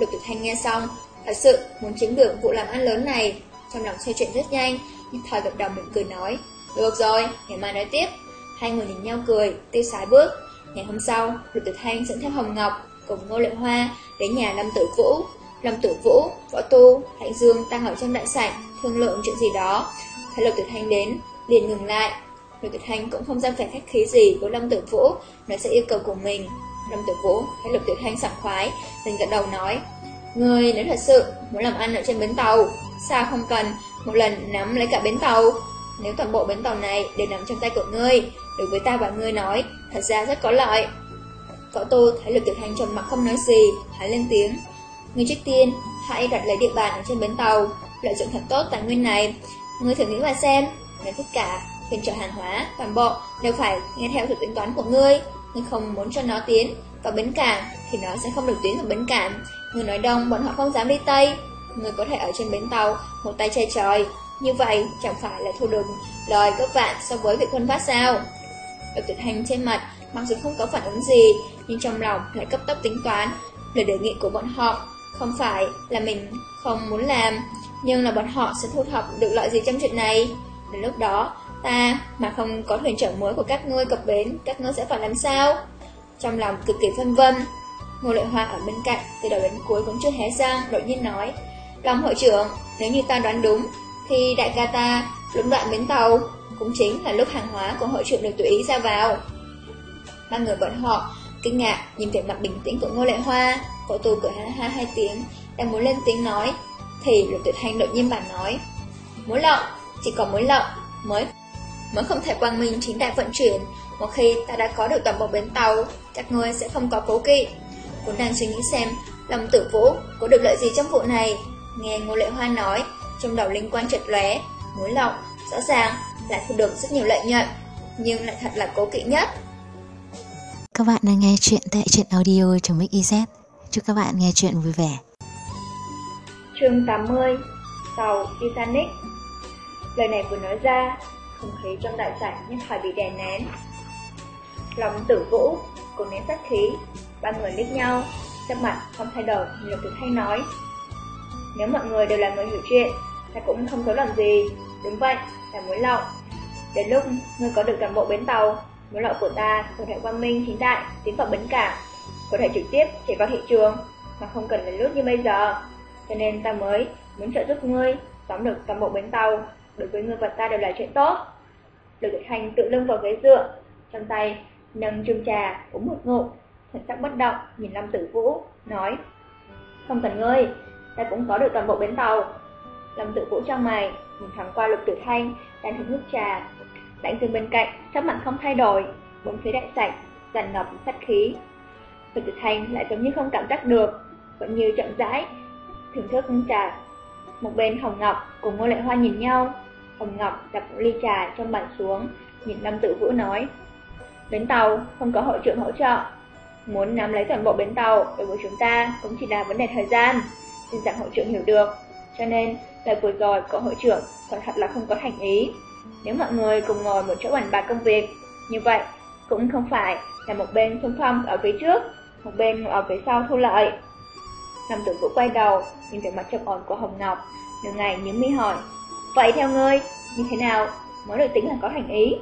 Lục Tuyệt Thanh nghe xong, Thật sự muốn chiếm được vụ làm ăn lớn này Trong lòng xoay chuyện rất nhanh Nhưng thời gật đầu mỉm cười nói Được rồi, ngày mai nói tiếp. Hai người nhìn nhau cười, tiêu sái bước. Ngày hôm sau, Lục Tử Thanh dẫn theo Hồng Ngọc Cùng Ngô Lệ Hoa đến nhà Lâm Tử Vũ. Lâm Tử Vũ, Võ Tu, Hạnh Dương đang ở trong đại sảnh Thương lượng chuyện gì đó. Thấy Lục Tử Thanh đến, liền ngừng lại. Lục Tuyệt Thanh cũng không dám phải khách khí gì với Lâm Tử Vũ, nói sẽ yêu cầu của mình. Lâm Tử Vũ thấy Lục Tuyệt Thanh sảng khoái, liền gật đầu nói, Người nếu thật sự muốn làm ăn ở trên bến tàu, sao không cần một lần nắm lấy cả bến tàu? Nếu toàn bộ bến tàu này đều nằm trong tay của ngươi, đối với ta và ngươi nói, thật ra rất có lợi. Cậu tu thấy lực Tuyệt Thanh trầm mặc không nói gì, hắn lên tiếng. Ngươi trước tiên, hãy đặt lấy địa bàn ở trên bến tàu, lợi dụng thật tốt tài nguyên này. Ngươi thử nghĩ mà xem, nếu tất cả thuyền chở hàng hóa, toàn bộ đều phải nghe theo sự tính toán của ngươi. Ngươi không muốn cho nó tiến vào bến cảng thì nó sẽ không được tiến vào bến cảng người nói đông, bọn họ không dám đi Tây. người có thể ở trên bến tàu, một tay che trời. Như vậy, chẳng phải là thu được lời gấp vạn so với việc quân phát sao? Độc tuyệt hành trên mặt, mặc dù không có phản ứng gì, nhưng trong lòng lại cấp tốc tính toán. Lời đề nghị của bọn họ không phải là mình không muốn làm, nhưng là bọn họ sẽ thu thập được lợi gì trong chuyện này. Đến lúc đó, ta mà không có thuyền trưởng mới của các ngươi cập bến, các ngươi sẽ phải làm sao? Trong lòng cực kỳ phân vân, Ngô Lệ Hoa ở bên cạnh, từ đầu đến cuối vẫn chưa hé răng, đột nhiên nói, Long hội trưởng, nếu như ta đoán đúng, thì đại ca ta lũng đoạn bến tàu, cũng chính là lúc hàng hóa của hội trưởng được tùy ý ra vào. Ba người bọn họ kinh ngạc nhìn vẻ mặt bình tĩnh của Ngô Lệ Hoa, cậu tù cười ha ha hai tiếng, đang muốn lên tiếng nói, thì lục tuyệt hành đột nhiên bản nói, "Mối lậu, chỉ có mối lậu mới mới không thể quang minh chính đại vận chuyển. Một khi ta đã có được toàn bộ bến tàu, các ngươi sẽ không có cố kỵ. Vốn đang suy nghĩ xem, lòng tử vũ có được lợi gì trong vụ này. Nghe Ngô Lệ Hoa nói, trong đầu linh quan chợt lóe, mối lọc, rõ ràng lại thu được rất nhiều lợi nhuận, nhưng lại thật là cố kỵ nhất. Các bạn đang nghe chuyện tại truyện audio trong Mix EZ. Chúc các bạn nghe chuyện vui vẻ. Chương 80 Tàu Titanic Lời này vừa nói ra, không khí trong đại sảnh nhất thời bị đè nén. Lòng tử vũ, cùng nén sát khí, ba người liếc nhau, sắc mặt không thay đổi như tức hay nói. Nếu mọi người đều là người hiểu chuyện, ta cũng không có làm gì. Đúng vậy, là muốn lậu. Đến lúc ngươi có được toàn bộ bến tàu, muốn lậu của ta có thể quang minh chính đại tiến vào bến cảng, có thể trực tiếp chạy vào thị trường mà không cần phải lút như bây giờ. Cho nên ta mới muốn trợ giúp ngươi tóm được toàn bộ bến tàu đối với ngươi và ta đều là chuyện tốt. Lục Tuyệt Hành tự lưng vào ghế dựa, trong tay nâng chung trà uống một ngụm, thần sắc bất động nhìn Lâm Tử Vũ, nói: "Không cần ngươi, ta cũng có được toàn bộ bến tàu." Lâm Tử Vũ trong mày, nhìn thẳng qua Lục tử thanh đang thưởng nước trà, Lãnh từ bên cạnh, sắc mặt không thay đổi, bốn phía đại sảnh dần ngập sát khí. Lục tử thanh lại giống như không cảm giác được, vẫn như chậm rãi thưởng thức trà. Một bên Hồng Ngọc cùng Ngô Lệ Hoa nhìn nhau, Hồng Ngọc đặt ly trà trong bàn xuống, nhìn Lâm Tử Vũ nói. Bến tàu không có hội trưởng hỗ trợ. Muốn nắm lấy toàn bộ bến tàu đối với chúng ta cũng chỉ là vấn đề thời gian. Xin dạng hội trưởng hiểu được. Cho nên, lời vừa rồi của hội trưởng quả thật là không có thành ý. Nếu mọi người cùng ngồi một chỗ bàn bạc công việc, như vậy cũng không phải là một bên phương phong ở phía trước, một bên ở phía sau thu lợi. Lâm Tử Vũ quay đầu, nhìn về mặt trầm ổn của Hồng Ngọc, nửa ngày nhớ mi hỏi, Vậy theo ngươi, như thế nào mới được tính là có thành ý?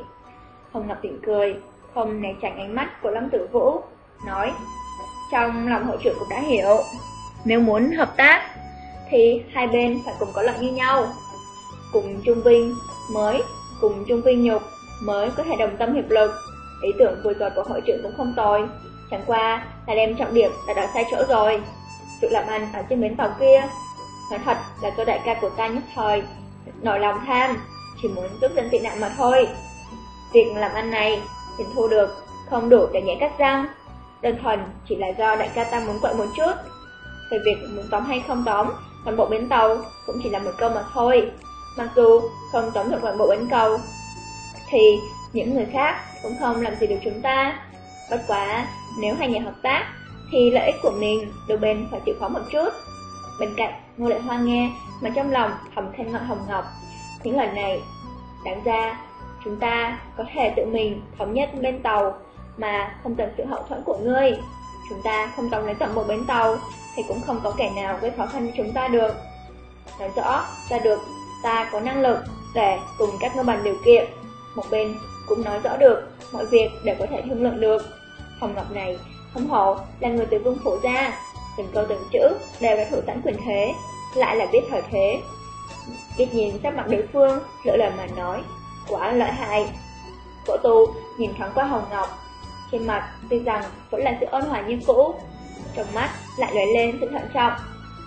Hồng Ngọc tỉnh cười, không né tránh ánh mắt của Lâm Tử Vũ, nói, trong lòng hội trưởng cũng đã hiểu, nếu muốn hợp tác, thì hai bên phải cùng có lợi như nhau. Cùng Trung Vinh mới, cùng Trung Vinh nhục mới có thể đồng tâm hiệp lực. Ý tưởng vừa rồi của hội trưởng cũng không tồi, chẳng qua là đem trọng điểm đã đặt sai chỗ rồi. Sự làm ăn ở trên bến tàu kia, nói thật là do đại ca của ta nhất thời nổi lòng tham, chỉ muốn giúp dân tị nạn mà thôi. Việc làm ăn này, tiền thu được, không đủ để nhảy cắt răng. Đơn thuần chỉ là do đại ca ta muốn quậy một chút. Về việc muốn tóm hay không tóm, toàn bộ bến tàu cũng chỉ là một câu mà thôi. Mặc dù không tóm được toàn bộ bến cầu, thì những người khác cũng không làm gì được chúng ta. Bất quá, nếu hai nhà hợp tác, thì lợi ích của mình đôi bên phải chịu khó một chút. Bên cạnh, Ngô Lệ Hoa nghe mà trong lòng thầm khen ngọn Hồng Ngọc. Những lần này, đáng ra, chúng ta có thể tự mình thống nhất bên tàu mà không cần sự hậu thuẫn của ngươi. Chúng ta không tóm lấy tận một bến tàu thì cũng không có kẻ nào gây khó khăn cho chúng ta được. Nói rõ ra được ta có năng lực để cùng các ngư bằng điều kiện. Một bên cũng nói rõ được mọi việc đều có thể thương lượng được. Hồng Ngọc này không hổ là người từ vương phủ ra, từng câu từng chữ đều đã thủ sẵn quyền thế, lại là biết thời thế. Biết nhìn sắc mặt đối phương, lỡ lời mà nói, quả lợi hại. cổ tu nhìn thoáng qua Hồng Ngọc trên mặt, tuy rằng vẫn là sự ôn hòa như cũ. Trong mắt lại lóe lên sự thận trọng,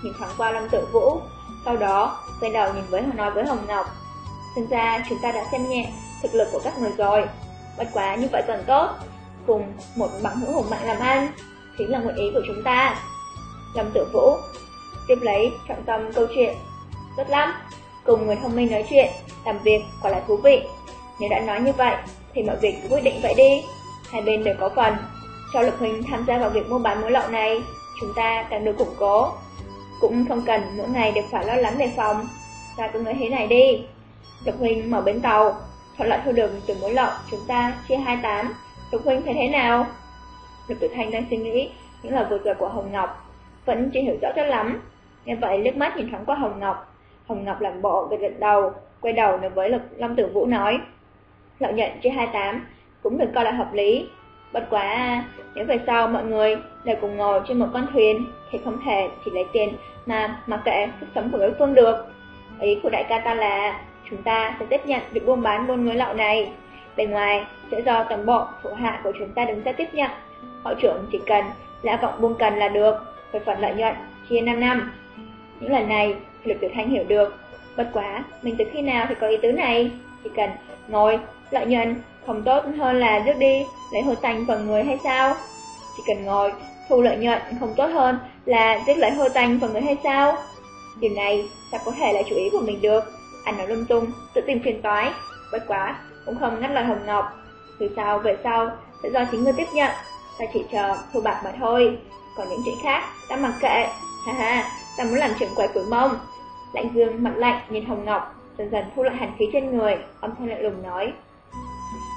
Nhìn thoáng qua Lâm Tử Vũ. Sau đó, quay đầu nhìn với nói với Hồng Ngọc. Xem ra chúng ta đã xem nhẹ thực lực của các người rồi. Bất quá như vậy còn tốt. Cùng một bằng hữu hùng mạnh làm ăn Chính là nguyện ý của chúng ta. Lâm Tử Vũ Tiếp lấy trọng tâm câu chuyện. Tốt lắm, Cùng người thông minh nói chuyện, Làm việc quả là thú vị. Nếu đã nói như vậy, Thì mọi việc cứ quyết định vậy đi. Hai bên đều có phần. Cho Lục Huynh tham gia vào việc mua bán mối lậu này, Chúng ta càng được củng cố. Cũng không cần mỗi ngày đều phải lo lắng đề phòng. Ta cứ nói thế này đi. Lục Huynh mở bến tàu, Thuận lợi thu được từ mối lậu Chúng ta chia 28 Lục Huynh thấy thế nào? Lục Tử Thanh đang suy nghĩ, những lời vừa rồi của Hồng Ngọc Vẫn chưa hiểu rõ cho lắm. Nghe vậy liếc mắt nhìn thoáng qua Hồng Ngọc. Hồng Ngọc làm bộ gật gật đầu, Quay đầu nói với Lục Long Tử Vũ nói, Lợi nhận chia 28 cũng được coi là hợp lý. Bất quá nếu về sau mọi người đều cùng ngồi trên một con thuyền Thì không thể chỉ lấy tiền mà mặc kệ sức sống của đối phương được. Ý của đại ca ta là Chúng ta sẽ tiếp nhận việc buôn bán buôn người lậu này. Bên ngoài sẽ do toàn bộ phụ hạ của chúng ta đứng ra tiếp nhận. Họ trưởng chỉ cần là cộng buôn cần là được Về phần lợi nhuận chia 5 năm. Những lần này Lục Tiểu Thanh hiểu được. Bất quá, mình từ khi nào thì có ý tứ này? Chỉ cần ngồi, lợi nhuận không tốt hơn là rước đi Lấy hơi tanh phần người hay sao? Chỉ cần ngồi, thu lợi nhuận Không tốt hơn là giết lấy hơi tanh phần người hay sao? Điều này sao có thể là chủ ý của mình được. Anh nói lung tung, tự tìm phiền toái. Bất quá, cũng không ngắt lời Hồng Ngọc. Từ sau về sau sẽ do chính người tiếp nhận. Ta chỉ chờ thu bạc mà thôi. Còn những chuyện khác ta mặc kệ. Ha ha, ta muốn làm chuyện quậy cuối mông. Lạnh dương mặt lạnh nhìn Hồng Ngọc Dần dần thu lại hàn khí trên người. Âm thanh lạnh lùng nói.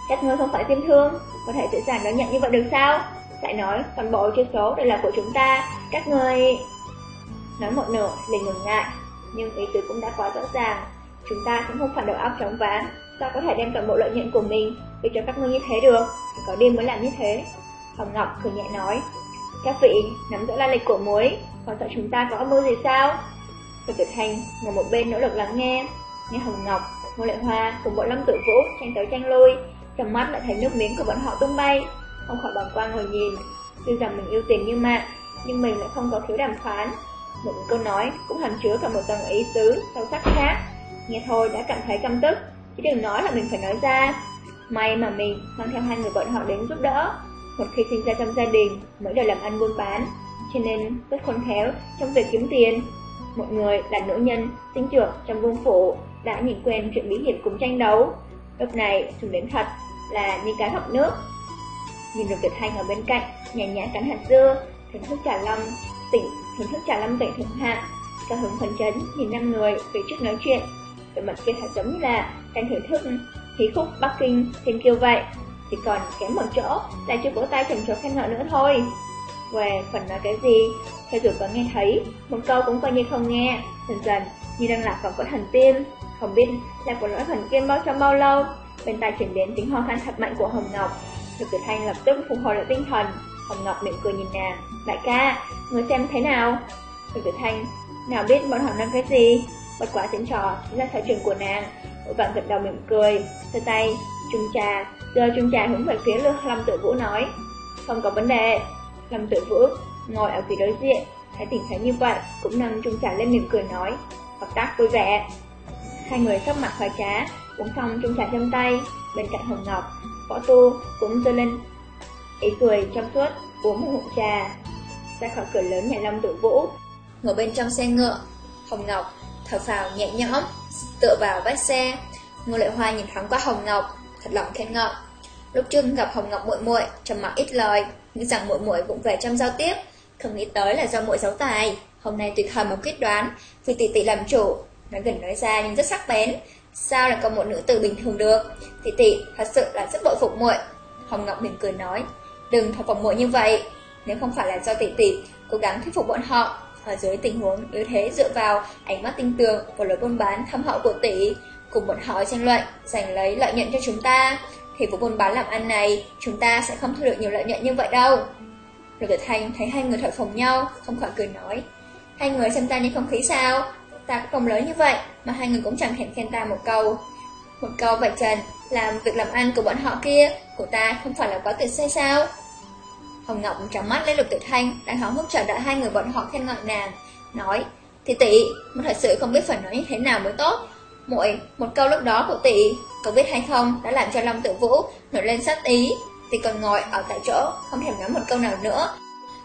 Các ngươi không phải tiêm thương. Có thể dễ dàng đón nhận như vậy được sao? Lại nói toàn bộ chiếc số đều là của chúng ta. Các ngươi Nói một nửa liền ngừng ngại Nhưng ý tứ cũng đã quá rõ ràng. Chúng ta cũng không phải đầu óc trống váng. Sao có thể đem toàn bộ lợi nhuận của mình để cho các ngươi như thế được? Có đêm mới làm như thế. Hồng Ngọc cười nhẹ nói Các vị nắm giữ la lịch của muối Còn sợ chúng ta có âm mưu gì sao? Phật Tuyệt Thành ngồi một bên nỗ lực lắng nghe. Nghe Hồng Ngọc, Ngô Lệ Hoa cùng bộ lâm tử vũ tranh tới tranh lui Trong mắt lại thấy nước miếng của bọn họ tung bay. Không khỏi bằng qua ngồi nhìn Tuy rằng mình yêu tiền như mạng Nhưng mình lại không có thiếu đàm phán. Một câu nói cũng hàm chứa cả một tầng ý tứ sâu sắc khác. Nghe thôi đã cảm thấy căm tức Chứ đừng nói là mình phải nói ra. May mà mình mang theo hai người bọn họ đến giúp đỡ. Một khi sinh ra trong gia đình Mới đều làm ăn buôn bán Cho nên rất khôn khéo trong việc kiếm tiền. Một người là nữ nhân, sinh trưởng trong vương phủ, đã nhìn quen chuyện bí hiểm cùng tranh đấu. Lúc này, chúng đến thật là như cá hộp nước. Nhìn được Tuyệt Thanh ở bên cạnh, nhàn nhã cắn hạt dưa, thưởng thức trà lâm, tỉnh, thưởng thức trà lâm tỉnh thượng hạ. Cao hứng phấn chấn nhìn năm người phía trước nói chuyện, về mặt kia thật giống như là đang thưởng thức khí khúc Bắc Kinh thiên kiêu vậy. Chỉ còn kém một chỗ là chưa vỗ tay trầm trồ khen ngợi nữa thôi. Về phần nói cái gì, theo dù có nghe thấy, một câu cũng coi như không nghe, dần dần như đang lạc vào cõi thần tiên. Không biết là của nỗi thần kiên bao trong bao lâu, bên tai chuyển đến tiếng ho khan thật mạnh của Hồng Ngọc. Lục Tử Thanh lập tức phục hồi lại tinh thần, Hồng Ngọc mỉm cười nhìn nàng, đại ca, người xem thế nào? Lục Tử Thanh nào biết bọn họ đang cái gì, bất quá diễn trò chính là sở trường của nàng, vội vàng gật đầu mỉm cười, giơ tay, chung trà, đưa chung trà hướng về phía Lâm Tử Vũ nói, không có vấn đề. Lâm Tử Vũ ngồi ở phía đối diện, thấy tình thế như vậy, cũng nâng chung trà lên mỉm cười nói, hợp tác vui vẻ. Hai người sắc mặt khoái trá, uống xong chung trà trong tay, bên cạnh Hồng Ngọc, Võ Tu cũng giơ lên ý cười trong suốt, uống một ngụm trà. Ra khỏi cửa lớn nhà long tự Vũ, ngồi bên trong xe ngựa, Hồng Ngọc thở phào nhẹ nhõm, tựa vào vách xe. Ngô Lệ Hoa nhìn thoáng qua Hồng Ngọc, thật lòng khen ngợi. Lúc trước gặp Hồng Ngọc muội muội, trầm mặc ít lời, nghĩ rằng muội muội cũng về trong giao tiếp, không nghĩ tới là do muội giấu tài. Hôm nay tuyệt thời một quyết đoán, vì tỷ tỷ làm chủ, nói gần nói ra nhưng rất sắc bén. Sao là có một nữ tử bình thường được? Tỷ tỷ thật sự là rất bội phục muội. Hồng Ngọc mỉm cười nói, đừng thổi phồng muội như vậy. Nếu không phải là do tỷ tỷ cố gắng thuyết phục bọn họ, ở dưới tình huống yếu thế dựa vào ánh mắt tinh tường và lối buôn bán thâm hậu của tỷ, cùng bọn họ tranh luận, giành lấy lợi nhuận cho chúng ta, thì vụ buôn bán làm ăn này chúng ta sẽ không thu được nhiều lợi nhuận như vậy đâu. Lục Tử Thanh thấy hai người thổi phồng nhau, không khỏi cười nói. Hai người xem ta như không khí sao? Ta cũng không lớn như vậy, mà hai người cũng chẳng thèm khen ta một câu. Một câu vạch trần, làm việc làm ăn của bọn họ kia, của ta không phải là quá tuyệt sai sao? Hồng Ngọc trắng mắt lên Lục tuyệt Thanh, đang hóng hức chờ đợi hai người bọn họ khen ngợi nàng, nói, thì tỷ, mà thật sự không biết phải nói như thế nào mới tốt. Muội, một câu lúc đó của tỷ, có biết hay không, đã làm cho Long tự Vũ nổi lên sát ý, thì còn ngồi ở tại chỗ, không thèm nói một câu nào nữa,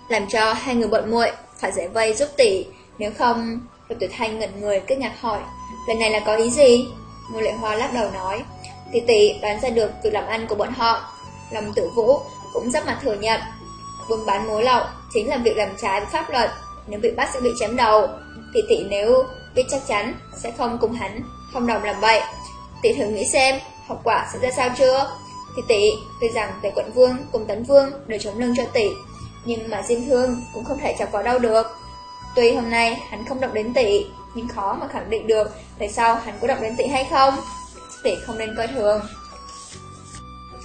làm cho hai người bọn muội phải giải vây giúp tỷ, nếu không, Lục Tiểu Thanh ngẩn người kinh ngạc hỏi, lần này là có ý gì? Ngô Lệ Hoa lắc đầu nói, tỷ tỷ đoán ra được việc làm ăn của bọn họ. Long Tử Vũ cũng rất mặt thừa nhận, buôn bán mối lậu chính là việc làm trái với pháp luật, nếu bị bắt sẽ bị chém đầu. Tỷ tỷ nếu biết chắc chắn sẽ không cùng hắn không đồng làm vậy. Tỷ thử nghĩ xem, hậu quả sẽ ra sao chưa? Tỷ tỷ, tuy rằng Tề Quận Vương cùng Tấn Vương đều chống lưng cho tỷ, nhưng mà Diêm Thương cũng không thể chọc vào đâu được. Tuy hôm nay hắn không động đến tỷ, nhưng khó mà khẳng định được tại sao hắn có động đến tỷ hay không. Tỷ không nên coi thường.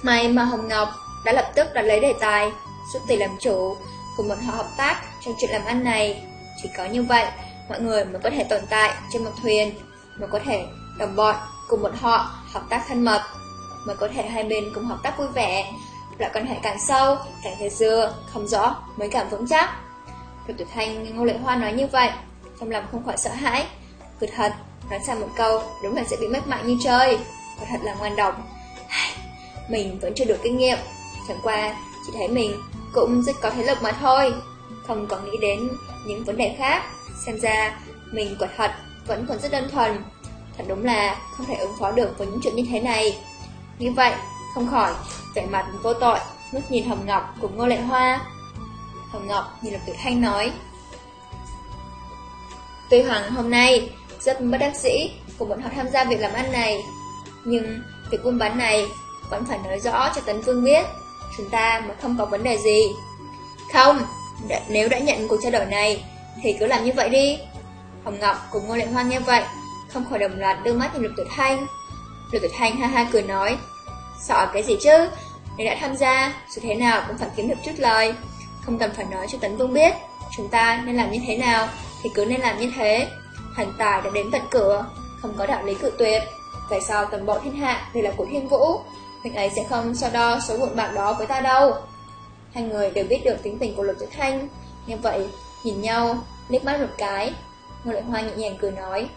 May mà Hồng Ngọc đã lập tức đặt lấy đề tài, giúp tỷ làm chủ, cùng bọn họ hợp tác trong chuyện làm ăn này. Chỉ có như vậy, mọi người mới có thể tồn tại trên một thuyền, mới có thể đồng bọn cùng bọn họ hợp tác thân mật, mới có thể hai bên cùng hợp tác vui vẻ. Loại quan hệ càng sâu, càng thời xưa, không rõ mới càng vững chắc. Lục Tử Thanh Ngô Lệ Hoa nói như vậy, trong lòng không khỏi sợ hãi. Cứ thật, nói sang một câu, đúng là sẽ bị mất mạng như chơi. Có thật là ngoan độc. Mình vẫn chưa được kinh nghiệm, chẳng qua chỉ thấy mình cũng rất có thế lực mà thôi. Không có nghĩ đến những vấn đề khác. Xem ra, mình quả thật vẫn còn rất đơn thuần. Thật đúng là không thể ứng phó được với những chuyện như thế này. Như vậy, không khỏi, vẻ mặt vô tội, ngước nhìn Hồng Ngọc cùng Ngô Lệ Hoa. Hồng Ngọc nhìn Lục Tiểu Thanh nói. Tuy Hoàng hôm nay rất bất đắc dĩ cùng bọn họ tham gia việc làm ăn này Nhưng việc buôn bán này vẫn phải nói rõ cho Tấn Vương biết Chúng ta mới không có vấn đề gì. Không, nếu đã nhận cuộc trao đổi này Thì cứ làm như vậy đi. Hồng Ngọc cùng Ngô Lệ Hoa nghe vậy Không khỏi đồng loạt đưa mắt nhìn Lục Tiểu Thanh. Lục Tiểu Thanh ha ha cười nói Sợ cái gì chứ? Nếu đã tham gia Dù thế nào cũng phải kiếm được chút lời không cần phải nói cho Tấn Vương biết. Chúng ta nên làm như thế nào Thì cứ nên làm như thế. Hành tài đã đến tận cửa, Không có đạo lý cự tuyệt. Tại sao toàn bộ thiên hạ đều là của thiên vũ? Mình ấy sẽ không so đo số vụn bạc đó với ta đâu. Hai người đều biết được tính tình của Lục Tử Thanh. Như vậy, nhìn nhau, liếc mắt một cái, Ngô Lệ Hoa nhẹ nhàng cười nói.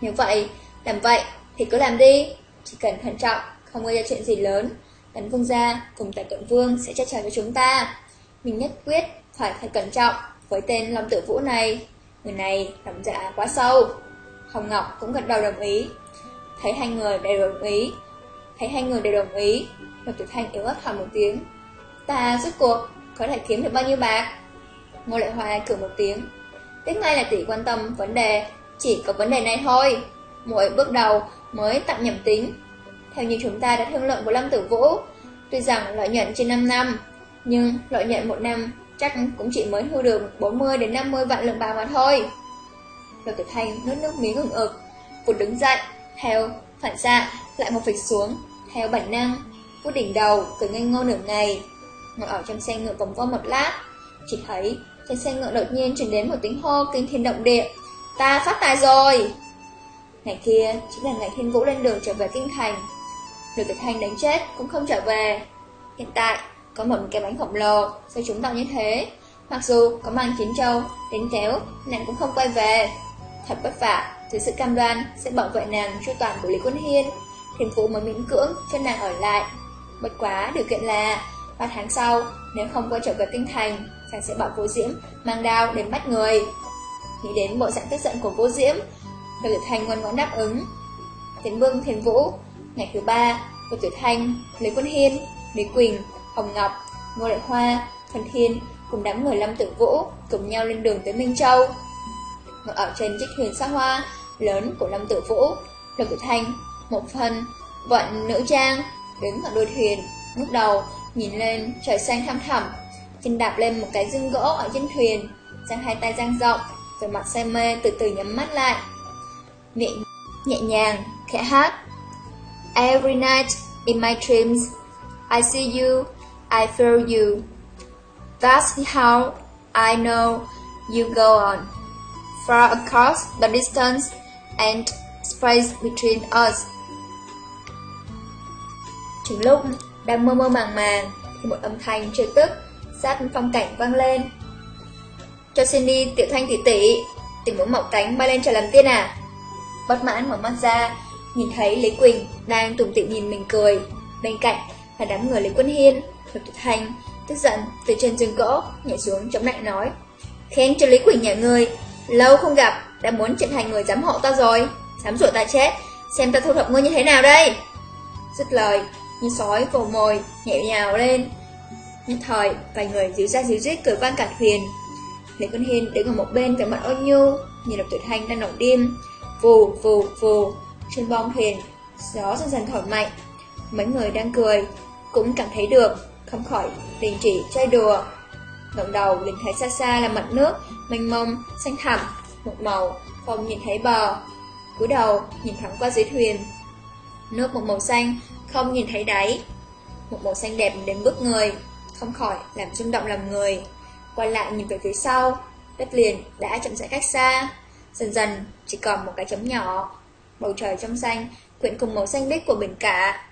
Nếu vậy, làm vậy thì cứ làm đi. Chỉ cần thận trọng, Không gây ra chuyện gì lớn, Tấn Vương gia cùng Tài Cận Vương sẽ chắc chắn với chúng ta mình nhất quyết phải thật cẩn trọng với tên Long Tử Vũ này. Người này lòng dạ quá sâu. Hồng Ngọc cũng gật đầu đồng ý. Thấy hai người đều đồng ý. Thấy hai người đều đồng ý. Lục Tử Thanh yếu ớt hỏi một tiếng. Ta rốt cuộc có thể kiếm được bao nhiêu bạc? Ngô Lệ Hoa cười một tiếng. Tiếp ngay là tỷ quan tâm vấn đề, chỉ có vấn đề này thôi. Mỗi bước đầu mới tạm nhầm tính. Theo như chúng ta đã thương lượng với Lâm Tử Vũ, tuy rằng lợi nhuận trên 5 năm nhưng lợi nhuận một năm chắc cũng chỉ mới thu được 40 đến 50 vạn lượng bạc mà thôi. Lục Tử Thanh nuốt nước miếng ửng ực, vụt đứng dậy, theo phản xạ lại một phịch xuống, theo bản năng, vút đỉnh đầu, cười ngây ngô nửa ngày. Ngồi ở trong xe ngựa vòng vo một lát, chỉ thấy trên xe ngựa đột nhiên truyền đến một tiếng hô kinh thiên động địa. Ta phát tài rồi! Ngày kia chính là ngày Thiên Vũ lên đường trở về Kinh Thành. Lục Tử Thanh đánh chết cũng không trở về. Hiện tại, có một cái bánh khổng lồ, Sao chúng tạo như thế? Mặc dù có mang chiến châu Đến kéo, Nàng cũng không quay về. Thật bất vả Dưới sự cam đoan Sẽ bảo vệ nàng chu toàn của Lý Quân Hiên. Thiên Phú mới miễn cưỡng cho nàng ở lại. Bất quá điều kiện là 3 tháng sau, Nếu không quay trở về kinh thành Chàng sẽ bảo vô diễm Mang đao đến bắt người. Nghĩ đến bộ dạng tức giận của vô diễm Lục Tuyệt Thanh ngoan ngoãn đáp ứng. Tiến vương Thiên Vũ, Ngày thứ ba Lục Tuyệt Thanh Lý Quân Hiên, Lý Quỳnh Hồng Ngọc, Ngô Đại Hoa, Thần Thiên cùng đám người Lâm Tử Vũ cùng nhau lên đường tới Minh Châu. Ngồi ở trên chiếc thuyền xa hoa lớn của Lâm Tử Vũ, Lâm Tử Thanh, một phần, vận nữ trang, đứng ở đuôi thuyền, ngước đầu, nhìn lên trời xanh thăm thẳm, chân đạp lên một cái dương gỗ ở trên thuyền, giang hai tay dang rộng, rồi mặt say mê từ từ nhắm mắt lại. Miệng nhẹ nhàng, khẽ hát. Every night in my dreams, I see you I feel you. That's how I know you go on. Far across the distance and space between us. Chính lúc đang mơ mơ màng màng thì một âm thanh trêu tức sát phong cảnh vang lên. Cho xin đi tiểu thanh tỷ tỷ, tỉnh muốn mọc cánh bay lên trời làm tiên à? Bất mãn mở mắt ra, nhìn thấy Lý Quỳnh đang tủm tỉm nhìn mình cười. Bên cạnh là đám người Lý Quân Hiên, Lục Tuyệt Thanh, tức giận từ trên giường gỗ nhảy xuống chống lại nói. Khen cho Lý Quỳnh nhà người, lâu không gặp, đã muốn trở thành người giám hộ ta rồi, dám rủa ta chết, xem ta thu thập ngươi như thế nào đây. Dứt lời, như sói vồ mồi, nhẹ nhào lên. Nhất thời, vài người díu ra díu dít cười vang cả thuyền. Lý Quân Hiên đứng ở một bên vẻ mặt ôn nhu, nhìn Lục Tuyệt Thanh đang nổi đêm. Vù, vù, vù, trên bong thuyền, gió dần dần thổi mạnh. Mấy người đang cười, cũng cảm thấy được, không khỏi liền chỉ chơi đùa. ngẩng đầu liền thấy xa xa là mặt nước, mênh mông, xanh thẳm, một màu, không nhìn thấy bờ. cúi đầu, nhìn thẳng qua dưới thuyền. Nước một màu xanh, không nhìn thấy đáy. Một màu xanh đẹp đến bước người, không khỏi làm rung động lòng người. Quay lại nhìn về phía sau, đất liền đã chậm rãi cách xa. Dần dần chỉ còn một cái chấm nhỏ. Bầu trời trong xanh, quyện cùng màu xanh biếc của biển cả.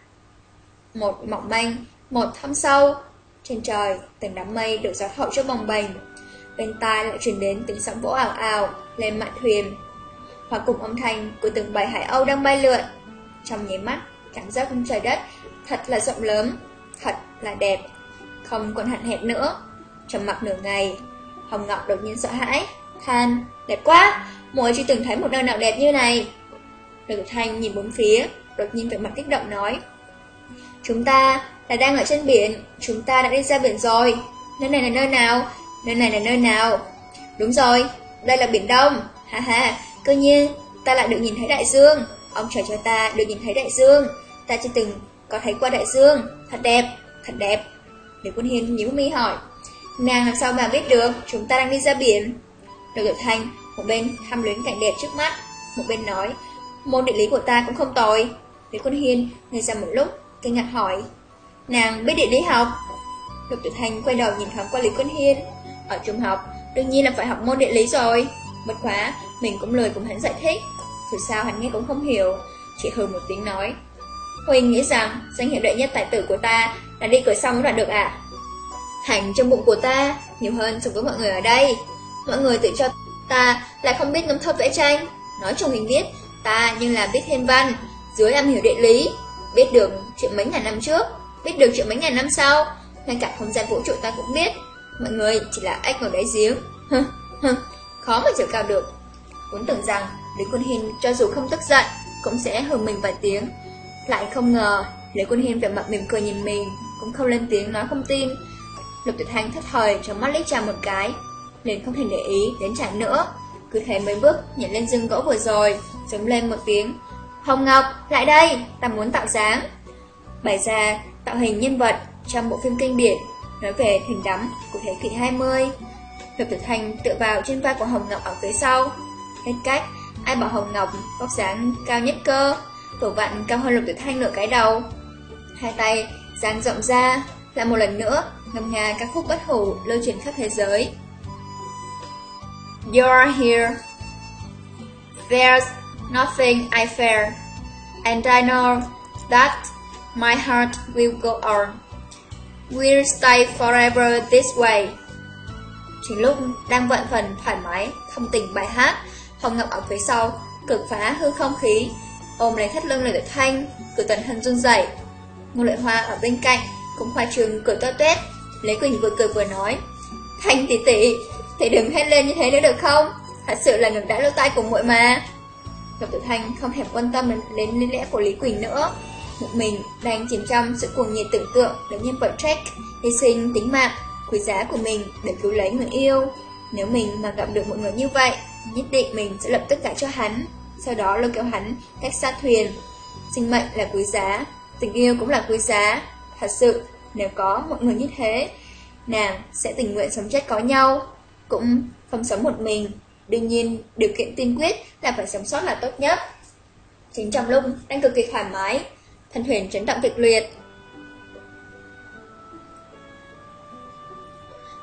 Một mỏng manh, một hôm sâu. Trên trời, từng đám mây được gió thổi cho bồng bềnh. Bên tai lại truyền đến tiếng sóng vỗ ảo ảo lên mạn thuyền. Hòa cùng âm thanh của từng bầy hải âu đang bay lượn. Trong nháy mắt, cảm giác không trời đất thật là rộng lớn, thật là đẹp, không còn hạn hẹp nữa. Trầm mặc nửa ngày, Hồng Ngọc đột nhiên sợ hãi, than, đẹp quá, muội chưa từng thấy một nơi nào đẹp như này. Lực Thanh nhìn bốn phía, đột nhiên vẻ mặt kích động nói, Chúng ta là đang ở trên biển, chúng ta đã đi ra biển rồi. Nơi này là nơi nào? Nơi này là nơi nào? Đúng rồi, đây là biển Đông. Ha ha, cơ nhiên, ta lại được nhìn thấy đại dương. Ông trời cho ta được nhìn thấy đại dương. Ta chưa từng có thấy qua đại dương. Thật đẹp, thật đẹp. để quân hiên nhíu mi hỏi. Nàng làm sao mà biết được chúng ta đang đi ra biển? Được được thanh, một bên tham luyến cảnh đẹp trước mắt, một bên nói, môn địa lý của ta cũng không tồi. Lý Quân Hiên ngây ra một lúc, kinh ngạc hỏi, nàng biết địa lý học? Lục Tuyệt thành quay đầu nhìn thoáng qua Lý Quân Hiên, ở trung học, đương nhiên là phải học môn địa lý rồi. Bất quá, mình cũng lời cùng hắn giải thích, dù sao hắn nghe cũng không hiểu, chỉ hừ một tiếng nói. Huỳnh nghĩ rằng danh hiệu đệ nhất tài tử của ta là đi cửa xong là được à? Hành trong bụng của ta nhiều hơn so với mọi người ở đây. Mọi người tự cho ta là không biết ngâm thơ vẽ tranh. Nói cho hình biết, ta nhưng là biết thiên văn, dưới am hiểu địa lý, biết được chuyện mấy ngàn năm trước, biết được chuyện mấy ngàn năm sau, ngay cả không gian vũ trụ ta cũng biết. Mọi người chỉ là ếch ngồi đáy giếng. Khó mà chiều cao được. Vốn tưởng rằng Lý Quân Hiên cho dù không tức giận, cũng sẽ hừ mình vài tiếng. Lại không ngờ, Lý Quân Hiên vẻ mặt mỉm cười nhìn mình, cũng không lên tiếng nói không tin. Lục Tuyệt Thanh thất thời trong mắt lấy chàng một cái, liền không thể để ý đến chàng nữa. Cứ thế mấy bước nhảy lên rừng gỗ vừa rồi, giống lên một tiếng. Hồng Ngọc, lại đây, ta muốn tạo dáng. Bày ra tạo hình nhân vật trong bộ phim kinh điển nói về thuyền đắm của thế kỷ 20. Lục tử Thanh tựa vào trên vai của Hồng Ngọc ở phía sau. Hết cách, ai bảo Hồng Ngọc vóc dáng cao nhất cơ, tổ vặn cao hơn Lục tử Thanh nửa cái đầu. Hai tay dang rộng ra, lại một lần nữa ngâm nga các khúc bất hủ lưu truyền khắp thế giới. You're here. There's nothing I fear, and I know that my heart will go on. We'll stay forever this way. Chính lúc đang vận phần thoải mái, thông tình bài hát, Hồng Ngọc ở phía sau, cực phá hư không khí, ôm lấy thắt lưng lời tử thanh, cử tần thân run dậy. Ngô lợi hoa ở bên cạnh, cũng khoa trường cười to tét. Lấy Quỳnh vừa cười vừa nói, Thanh tỷ tỷ, thì đừng hét lên như thế nữa được không? Thật sự là ngực đã lỗ tai của muội mà. Ngọc Tử Thanh không thèm quan tâm đến, đến lý lẽ của Lý Quỳnh nữa. Một mình đang chìm trong sự cuồng nhiệt tưởng tượng để nhân vật Jack hy sinh tính mạng, quý giá của mình để cứu lấy người yêu. Nếu mình mà gặp được một người như vậy, nhất định mình sẽ lập tức gả cho hắn, sau đó lôi kéo hắn cách xa thuyền. Sinh mệnh là quý giá, tình yêu cũng là quý giá. Thật sự, nếu có một người như thế, nàng sẽ tình nguyện sống chết có nhau, cũng không sống một mình. Đương nhiên, điều kiện tiên quyết là phải sống sót là tốt nhất. Chính trong lúc đang cực kỳ thoải mái, thân thuyền chấn động kịch liệt.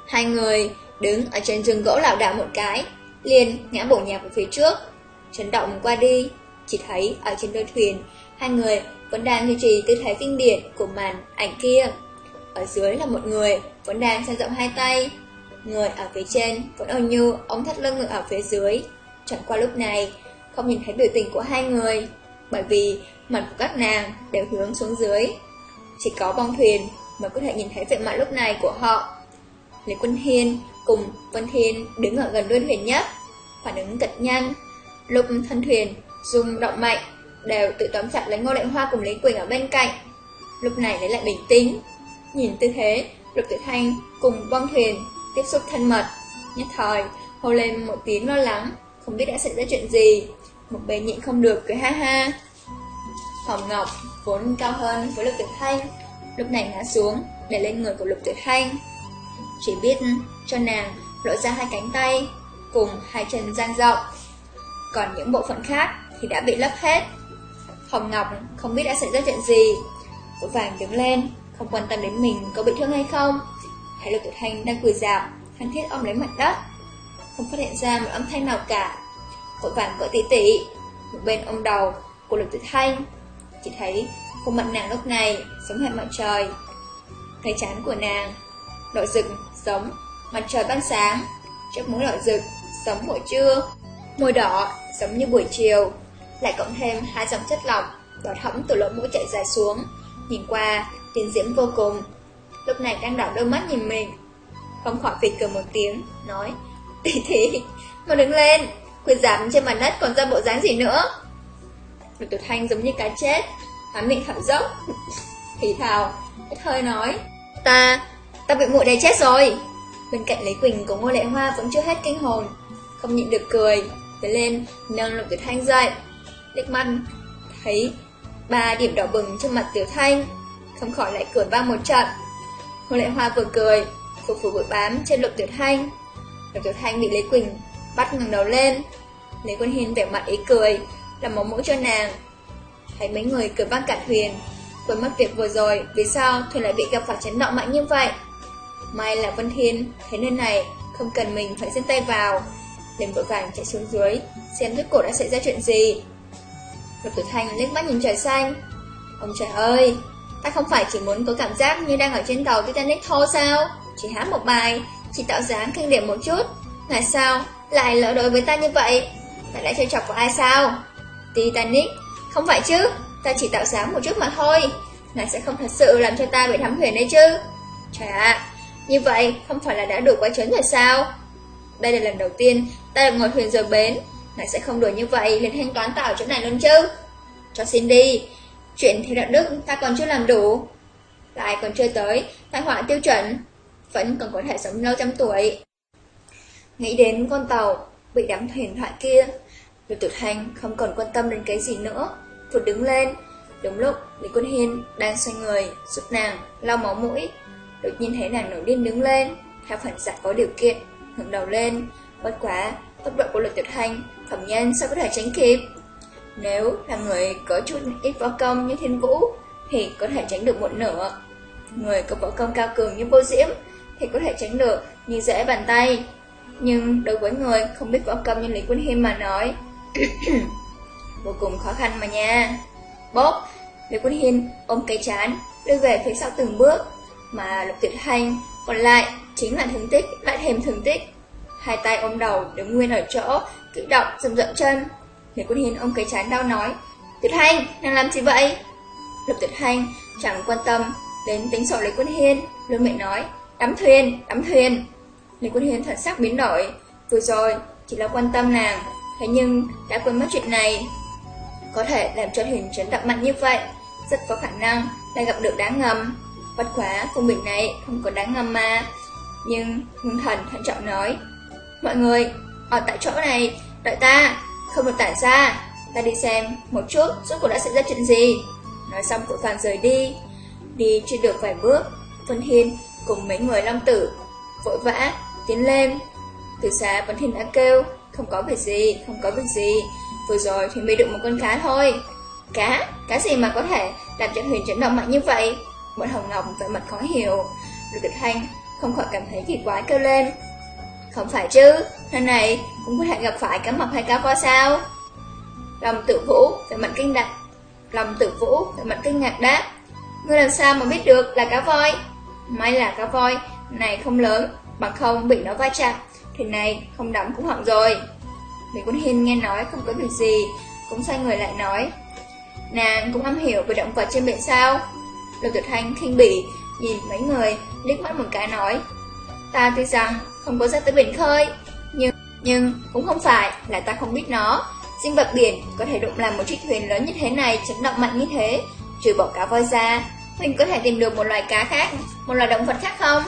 Hai người đứng ở trên giường gỗ lảo đảo một cái, liền ngã bổ nhào về phía trước. Chấn động qua đi, chỉ thấy ở trên đôi thuyền Hai người vẫn đang duy trì tư thế kinh điển của màn ảnh kia. Ở dưới là một người vẫn đang dang rộng hai tay. Người ở phía trên vẫn ôn nhu ống thắt lưng người ở phía dưới. Chẳng qua lúc này, không nhìn thấy biểu tình của hai người, bởi vì mặt của các nàng đều hướng xuống dưới. Chỉ có bong thuyền mới có thể nhìn thấy vẻ mặt lúc này của họ. Lý Quân Hiên cùng Vân Thiên đứng ở gần đuôi thuyền nhất, phản ứng cực nhanh. Lúc thân thuyền dùng động mạnh, đều tự tóm chặt lấy Ngô Lệnh Hoa cùng Lý Quỳnh ở bên cạnh. Lúc này lấy lại bình tĩnh, nhìn tư thế, Lục Tử Thanh cùng bong thuyền tiếp xúc thân mật, nhất thời hô lên một tiếng lo lắng, không biết đã xảy ra chuyện gì. Một bên nhịn không được cười ha ha. Hồng Ngọc vốn cao hơn với Lục tuyệt Thanh, lúc này ngã xuống để lên người của Lục tuyệt Thanh. Chỉ biết cho nàng lộ ra hai cánh tay cùng hai chân dang rộng. Còn những bộ phận khác thì đã bị lấp hết. Hồng Ngọc không biết đã xảy ra chuyện gì. Vội vàng đứng lên, không quan tâm đến mình có bị thương hay không. Thấy Lục tuyệt Thanh đang cười dạo, hắn thiết ôm lấy mặt đất. Không phát hiện ra một âm thanh nào cả. Vội vàng gọi tỉ tỉ, một bên ôm đầu của Lục tuyệt Thanh. Chỉ thấy khuôn mặt nàng lúc này giống hệt mặt trời. Cái chán của nàng đỏ rực giống mặt trời ban sáng, chắc mũi đỏ rực giống buổi trưa, môi đỏ giống như buổi chiều, lại cộng thêm hai dòng chất lỏng Đỏ thẫm từ lỗ mũi chảy dài xuống, nhìn qua tiến diễm vô cùng. Lúc này đang đảo đôi mắt nhìn mình, không khỏi phì cười một tiếng, nói, tỷ tỷ, mà đứng lên, quyền giảm trên mặt đất còn ra bộ dáng gì nữa. Lục tiểu thanh giống như cá chết, hắn miệng thở dốc, thì thào, ít hơi nói, ta, ta bị muội đầy chết rồi. Bên cạnh Lý Quỳnh của Ngô Lệ Hoa vẫn chưa hết kinh hồn, không nhịn được cười, tới lên nâng Lục tiểu Thanh dậy, liếc mắt thấy ba điểm đỏ bừng trên mặt Tiểu Thanh, không khỏi lại cười vang một trận. Ngô Lệ Hoa vừa cười, phục phủ bụi bám trên Lục Tiểu Thanh. Lục Tiểu Thanh bị Lý Quỳnh bắt ngẩng đầu lên. Lý Quân Hiên vẻ mặt ý cười, làm máu mũi cho nàng. Thấy mấy người cười vang cả thuyền, quên mất việc vừa rồi, vì sao thuyền lại bị gặp phải chấn động mạnh như vậy. May là Vân Thiên thấy nơi này không cần mình phải xin tay vào, liền vội vàng chạy xuống dưới, xem rốt cổ đã xảy ra chuyện gì. Lục Tử Thanh liếc mắt nhìn trời xanh. Ông trời ơi, ta không phải chỉ muốn có cảm giác như đang ở trên tàu Titanic thôi sao? Chỉ hát một bài, chỉ tạo dáng kinh điểm một chút. Ngày sao lại lỡ đối với ta như vậy? Ta đã chơi chọc của ai sao? Titanic, không phải chứ, ta chỉ tạo sáng một chút mà thôi. Ngài sẽ không thật sự làm cho ta bị thắm huyền đấy chứ. Trời ạ, như vậy không phải là đã đủ quá chấn rồi sao? Đây là lần đầu tiên ta được ngồi thuyền rời bến Ngài sẽ không đuổi như vậy liền thanh toán tàu chỗ này luôn chứ Cho xin đi Chuyện theo đạo đức ta còn chưa làm đủ Lại còn chưa tới tai họa tiêu chuẩn Vẫn còn có thể sống lâu trăm tuổi Nghĩ đến con tàu Bị đắm thuyền thoại kia Lục Tử Thanh không còn quan tâm đến cái gì nữa. Phụt đứng lên. Đúng lúc Lý Quân Hiên đang xoay người Giúp nàng lau máu mũi. Đột nhiên thấy nàng nổi điên đứng lên. Theo phản dạng có điều kiện hướng đầu lên. Bất quá tốc độ của lực tuyệt Thanh, phẩm nhân sao có thể tránh kịp? Nếu là người có chút ít võ công như thiên vũ Thì có thể tránh được một nửa. Người có võ công cao cường như vô diễm Thì có thể tránh được như dễ bàn tay. Nhưng đối với người không biết võ công như Lý Quân Hiêm mà nói <coughs> Vô cùng khó khăn mà nha. Bốp Lý Quân Hiên ôm cây chán Đưa về phía sau từng bước. Mà lục tuyệt hành còn lại chính là thương tích Lại thêm thương tích. Hai tay ôm đầu đứng nguyên ở chỗ Kỹ động dầm dậm chân. Lê quân hiên ôm cây chán đau nói Tuyệt hành, nàng làm gì vậy? Lục tuyệt hành chẳng quan tâm Đến tính sổ lê quân hiên Lương miệng nói Đắm thuyền, đắm thuyền. Lý quân hiên thật sắc biến đổi Vừa rồi chỉ là quan tâm nàng Thế nhưng đã quên mất chuyện này. Có thể làm cho thuyền chấn đập mạnh như vậy Rất có khả năng là gặp được đá ngầm. Bất quá công bình này không có đá ngầm mà. Nhưng Hương Thần thận trọng nói Mọi người, ở tại chỗ này, đợi ta, không được tản ra. Ta đi xem một chút rốt cuộc đã xảy ra chuyện gì. Nói xong vội vàng rời đi. Đi chưa được vài bước Vân Hiên cùng mấy người long tử Vội vã, tiến lên. Từ xa Vân Hiên đã kêu không có việc gì, không có việc gì. Vừa rồi thì mới được một con cá thôi. Cá? Cá gì mà có thể làm cho huyền chấn động mạnh như vậy? Bọn Hồng Ngọc vẻ mặt khó hiểu. Lục Địch Thanh không khỏi cảm thấy kỳ quái kêu lên. Không phải chứ Lần này cũng có thể gặp phải cá mập hay cá voi sao? Lòng tự vũ vẻ mặt kinh đặt, lòng tự Vũ vẻ mặt kinh ngạc đáp. Ngươi làm sao mà biết được là cá voi? May là cá voi này không lớn Bằng không bị nó va chạm. Thì này, không đắm cũng hỏng rồi. Lý Quân Hiên nghe nói không có việc gì, Cũng xoay người lại nói, Nàng cũng am hiểu về động vật trên biển sao? Lục Tuyệt Thanh khinh bỉ, Nhìn mấy người, liếc mắt một cái nói, Ta tuy rằng không có ra tới biển khơi, Nhưng nhưng cũng không phải là ta không biết nó. Sinh vật biển có thể đụng làm một chiếc thuyền lớn như thế này chấn động mạnh như thế, Trừ bỏ cá voi ra, Huynh có thể tìm được một loài cá khác, Một loài động vật khác không?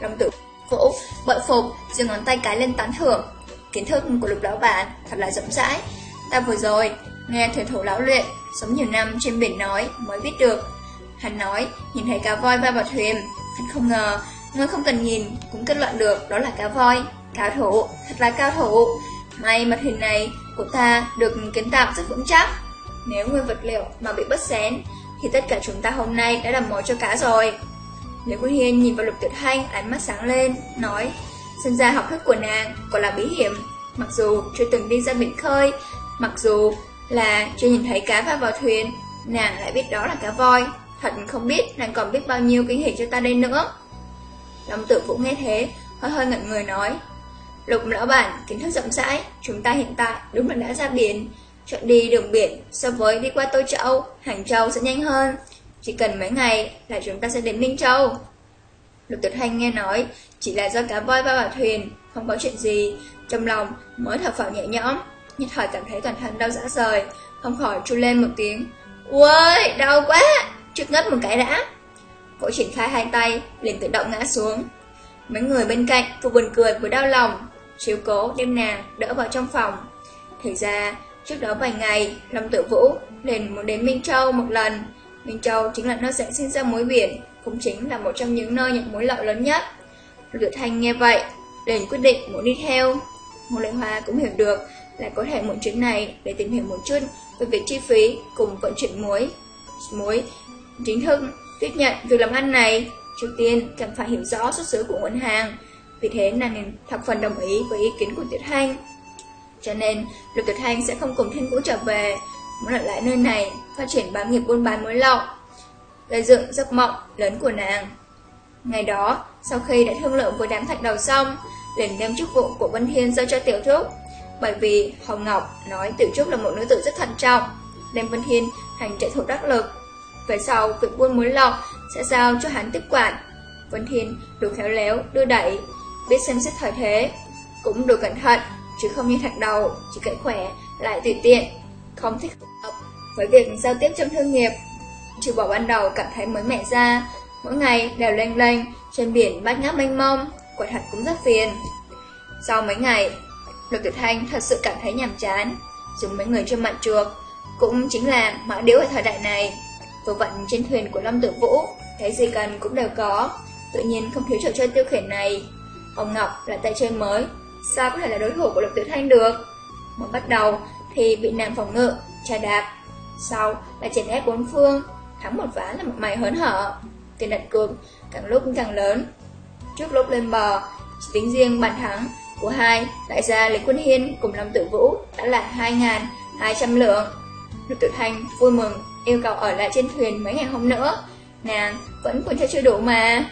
Đồng tử vỗ, bội phục Dừng ngón tay cái lên tán thưởng. Kiến thức của lục lão bản thật là rộng rãi. Ta vừa rồi nghe thuyền thủ lão luyện Sống nhiều năm trên biển nói mới biết được. Hắn nói nhìn thấy cá voi va vào thuyền Hắn không ngờ Ngươi không cần nhìn cũng kết luận được đó là cá voi. Cao thủ, thật là cao thủ. May mà thuyền này của ta được kiến tạo rất vững chắc. Nếu nguyên vật liệu mà bị bất xén Thì tất cả chúng ta hôm nay đã làm mồi cho cá rồi. Liễu Quân Hiên nhìn vào lục tuyệt thanh ánh mắt sáng lên Nói Xem ra học thức của nàng còn là bí hiểm Mặc dù chưa từng đi ra biển khơi Mặc dù là chưa nhìn thấy cá va vào thuyền Nàng lại biết đó là cá voi Thật không biết nàng còn biết bao nhiêu kinh hỉ cho ta đây nữa Long tử vũ nghe thế Hơi hơi ngẩn người nói Lục lão bản, kiến thức rộng rãi, chúng ta hiện tại đúng là đã ra biển. Chọn đi đường biển so với đi qua Tô Châu, Hàng Châu sẽ nhanh hơn. Chỉ cần mấy ngày là chúng ta sẽ đến Ninh Châu. Lục Tuyệt Hành nghe nói, chỉ là do cá voi va vào thuyền, không có chuyện gì. Trong lòng mới thở phào nhẹ nhõm, nhất thời cảm thấy toàn thân đau rã rời, không khỏi chu lên một tiếng. Ui, đau quá, trước ngất một cái đã. Cậu triển khai hai tay, liền tự động ngã xuống. Mấy người bên cạnh vừa buồn cười vừa đau lòng, chiếu cố đem nàng đỡ vào trong phòng. Thì ra, trước đó vài ngày, Lâm Tử Vũ liền muốn đến Minh Châu một lần. Minh Châu chính là nơi sẽ sinh ra muối biển, cũng chính là một trong những nơi nhận muối lậu lớn nhất. Lựa Thanh nghe vậy, liền quyết định muốn đi theo. Ngô Lệ Hoa cũng hiểu được là có thể mượn chuyến này để tìm hiểu một chút về việc chi phí cùng vận chuyển muối. Muối chính thức tiếp nhận việc làm ăn này, trước tiên cần phải hiểu rõ xuất xứ của nguồn hàng, vì thế nàng nên thập phần đồng ý với ý kiến của Tuyệt Thanh. Cho nên, Lục Tuyệt Thanh sẽ không cùng Thiên Vũ trở về, muốn ở lại nơi này, phát triển bám nghiệp buôn bán mới lậu, gây dựng giấc mộng lớn của nàng. Ngày đó, sau khi đã thương lượng với đám thạch đầu xong, liền đem chức vụ của Vân Thiên giao cho Tiểu Trúc, bởi vì Hồng Ngọc nói Tiểu Trúc là một nữ tử rất thận trọng, đem Vân Thiên hành trợ thủ đắc lực. Về sau, việc buôn muối lậu sẽ giao cho hắn tiếp quản. Vân Thiên đủ khéo léo, đưa đẩy, biết xem xét thời thế, cũng đủ cẩn thận, chứ không như thạch đầu, chỉ cậy khỏe, lại tùy tiện, không thích với việc giao tiếp trong thương nghiệp. Trừ bỏ ban đầu cảm thấy mới mẻ ra, mỗi ngày đều lênh lênh, trên biển bát ngát mênh mông, quả thật cũng rất phiền. Sau mấy ngày, Lục Tử Thanh thật sự cảm thấy nhàm chán, dùng mấy người trên mặt chuộc, cũng chính là mã điếu ở thời đại này. Vừa vận trên thuyền của Lâm Tử Vũ, cái gì cần cũng đều có, tự nhiên không thiếu trò chơi tiêu khiển này. Ông Ngọc là tay chơi mới, sao có thể là đối thủ của Lục Tử Thanh được? Mới bắt đầu thì bị nàng phòng ngự, trà đạp, sau là chèn ép bốn phương, thắng một ván là một mày hớn hở. Tiền đặt cược càng lúc càng lớn. Trước lúc lên bờ, chỉ tính riêng bàn thắng của hai đại gia Lý Quân Hiên cùng Lâm Tử Vũ đã là 2.200 lượng. Lục Tử Thanh vui mừng yêu cầu ở lại trên thuyền mấy ngày hôm nữa. Nàng vẫn còn chưa đủ mà.